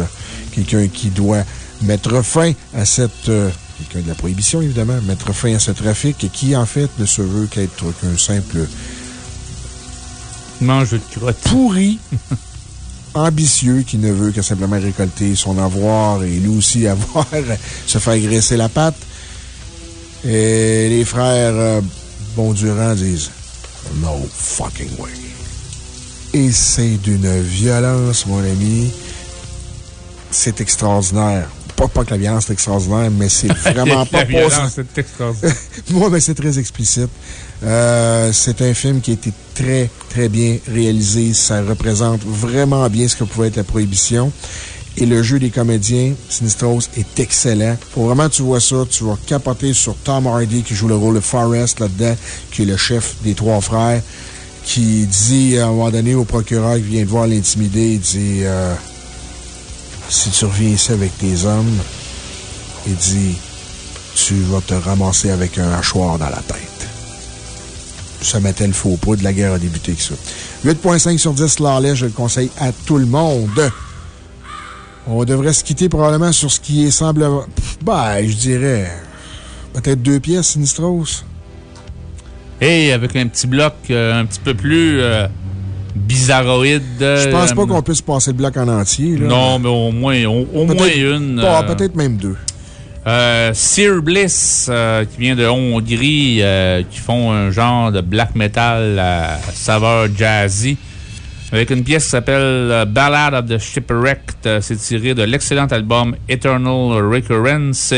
[SPEAKER 1] quelqu'un qui doit mettre fin à cette. euh, quelqu'un de la prohibition, évidemment, mettre fin à ce trafic et qui, en fait, ne se veut qu'être qu'un simple
[SPEAKER 5] Mange de crotte.
[SPEAKER 1] pourri, ambitieux, qui ne veut que simplement récolter son avoir et lui aussi avoir, se faire graisser la patte. Et les frères euh, Bondurant disent No fucking way. Et c'est d'une violence, mon ami. C'est extraordinaire. Pas, pas que la violence est extraordinaire, mais c'est vraiment pas
[SPEAKER 5] La violence, c'est extraordinaire.
[SPEAKER 1] Moi, mais c'est très explicite. Euh, c'est un film qui a été très, très bien réalisé. Ça représente vraiment bien ce que pouvait être la prohibition. Et le jeu des comédiens, Sinistros, est excellent. Faut vraiment que tu vois ça. Tu vas capoter sur Tom Hardy qui joue le rôle de Forrest là-dedans, qui est le chef des trois frères, qui dit à un moment donné au procureur qui vient de voir l'intimider, il dit euh, Si tu reviens ici avec tes hommes, il dit Tu vas te ramasser avec un hachoir dans la tête. Ça mettait le faux pas de la guerre a débuté que ça. 8.5 sur 10, Lawless, je le conseille à tout le monde. On devrait se quitter probablement sur ce qui est semble. Ben, je dirais. Peut-être deux pièces, Sinistros.
[SPEAKER 5] Et avec un petit bloc euh, un petit peu plus euh, bizarroïde.
[SPEAKER 1] Je pense pas
[SPEAKER 5] euh,
[SPEAKER 1] qu'on puisse passer le bloc en entier. là.
[SPEAKER 5] Non, mais au moins, au, moins une.
[SPEAKER 1] Peut-être même deux.
[SPEAKER 5] Euh, Sear Bliss, euh, qui vient de Hongrie, euh, qui font un genre de black metal à saveur jazzy. Avec une pièce qui s'appelle Ballad of the Shipwrecked. C'est tiré de l'excellent album Eternal Recurrence.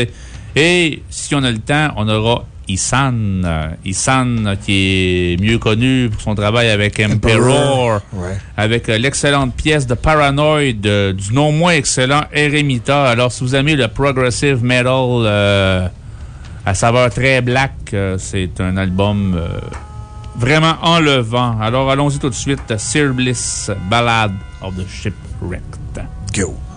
[SPEAKER 5] Et si on a le temps, on aura Isan. Isan, qui est mieux connu pour son travail avec Emperor.
[SPEAKER 1] Ouais.
[SPEAKER 5] Avec euh, l'excellente pièce de Paranoid euh, du non moins excellent Eremita. Alors, si vous aimez le progressive metal euh, à saveur très black, c'est un album euh, vraiment enlevant. Alors, allons-y tout de suite. Sir Bliss, Ballad of the Shipwrecked.
[SPEAKER 1] Go.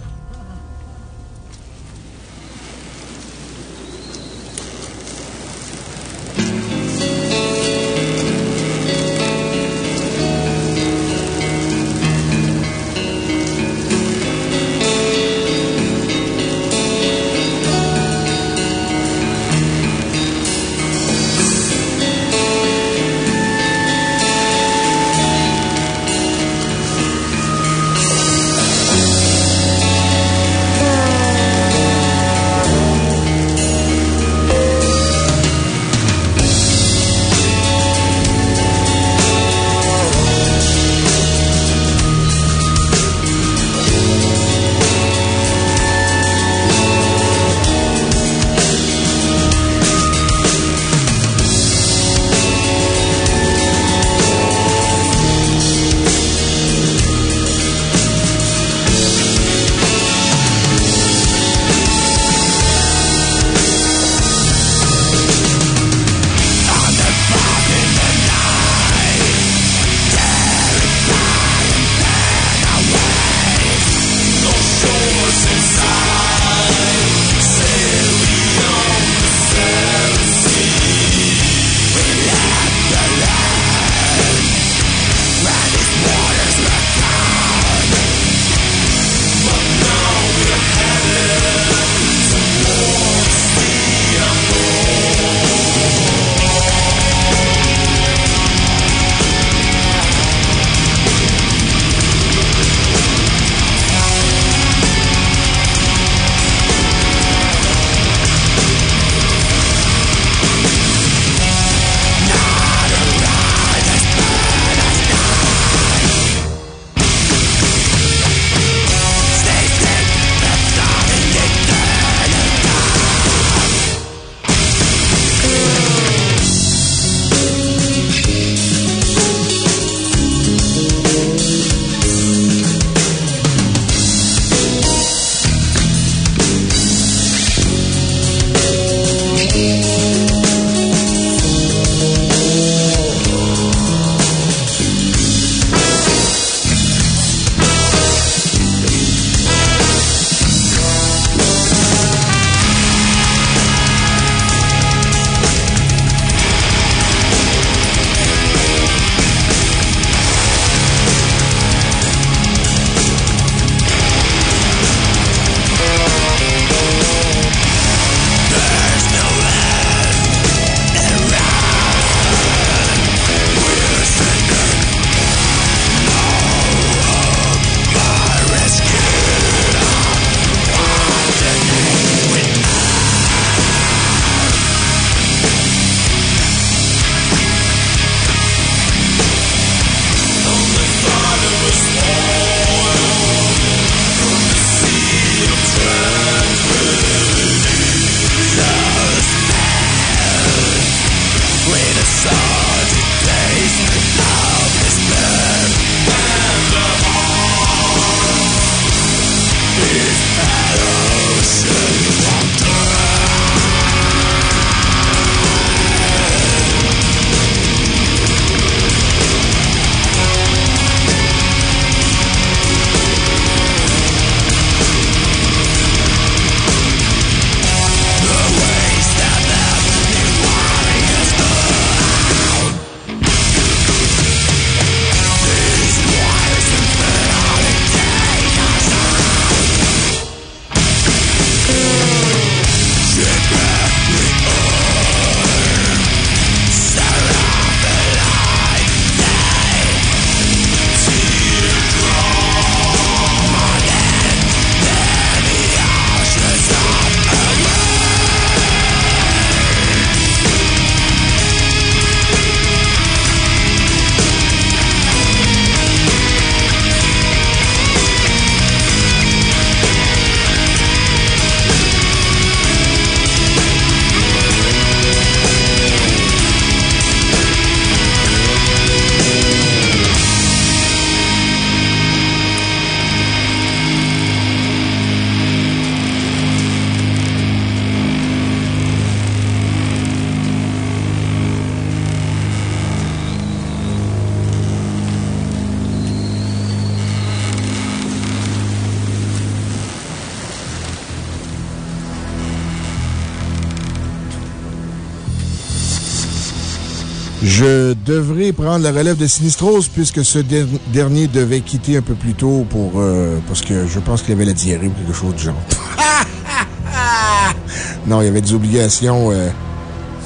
[SPEAKER 1] Prendre la relève de Sinistros puisque ce der- dernier devait quitter un peu plus tôt pour, euh, parce que je pense qu'il avait la diarrhée ou quelque chose du genre. non, il y avait des obligations euh,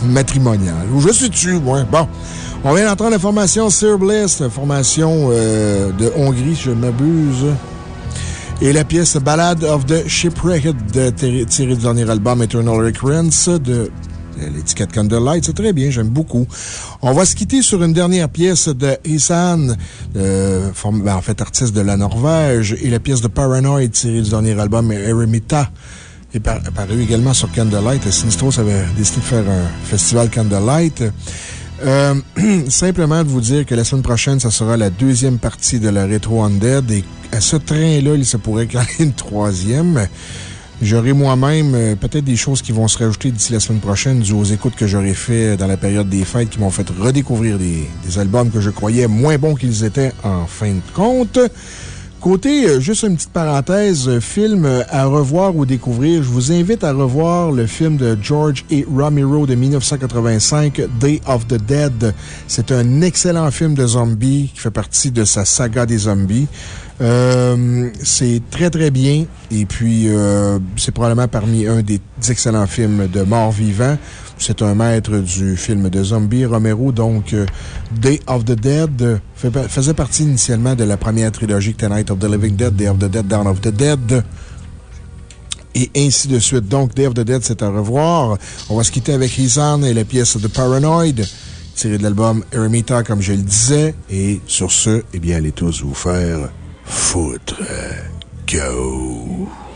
[SPEAKER 1] matrimoniales. Ou je suis dessus, moi? Bon. On vient d'entendre la formation Sir Bliss, formation euh, de Hongrie, si je m'abuse. Et la pièce Ballad of the Shipwrecked, tirée du dernier album Eternal Recurrence de l'étiquette Candlelight. C'est très bien, j'aime beaucoup. On va se quitter sur une dernière pièce de Isan, euh, ben, en fait artiste de la Norvège, et la pièce de Paranoid tirée du dernier album Eremita est par- apparu également sur Candlelight. Sinistros avait décidé de faire un festival Candlelight. Euh, simplement de vous dire que la semaine prochaine, ça sera la deuxième partie de la Retro Undead et à ce train-là, il se pourrait qu'il y ait une troisième. J'aurai moi-même euh, peut-être des choses qui vont se rajouter d'ici la semaine prochaine, dû aux écoutes que j'aurai fait dans la période des fêtes qui m'ont fait redécouvrir des, des albums que je croyais moins bons qu'ils étaient en fin de compte. Côté, euh, juste une petite parenthèse, euh, film à revoir ou découvrir. Je vous invite à revoir le film de George A. Romero de 1985, Day of the Dead. C'est un excellent film de zombies qui fait partie de sa saga des zombies. Euh, c'est très, très bien. Et puis, euh, c'est probablement parmi un des excellents films de mort-vivant. C'est un maître du film de zombies, Romero. Donc, euh, Day of the Dead faisait partie initialement de la première trilogie The Night of the Living Dead, Day of the Dead, Dawn of the Dead. Et ainsi de suite. Donc, Day of the Dead, c'est à revoir. On va se quitter avec Izan et la pièce de Paranoid, tirée de l'album Eremita, comme je le disais. Et sur ce, eh bien, allez tous vous faire foutre. Go!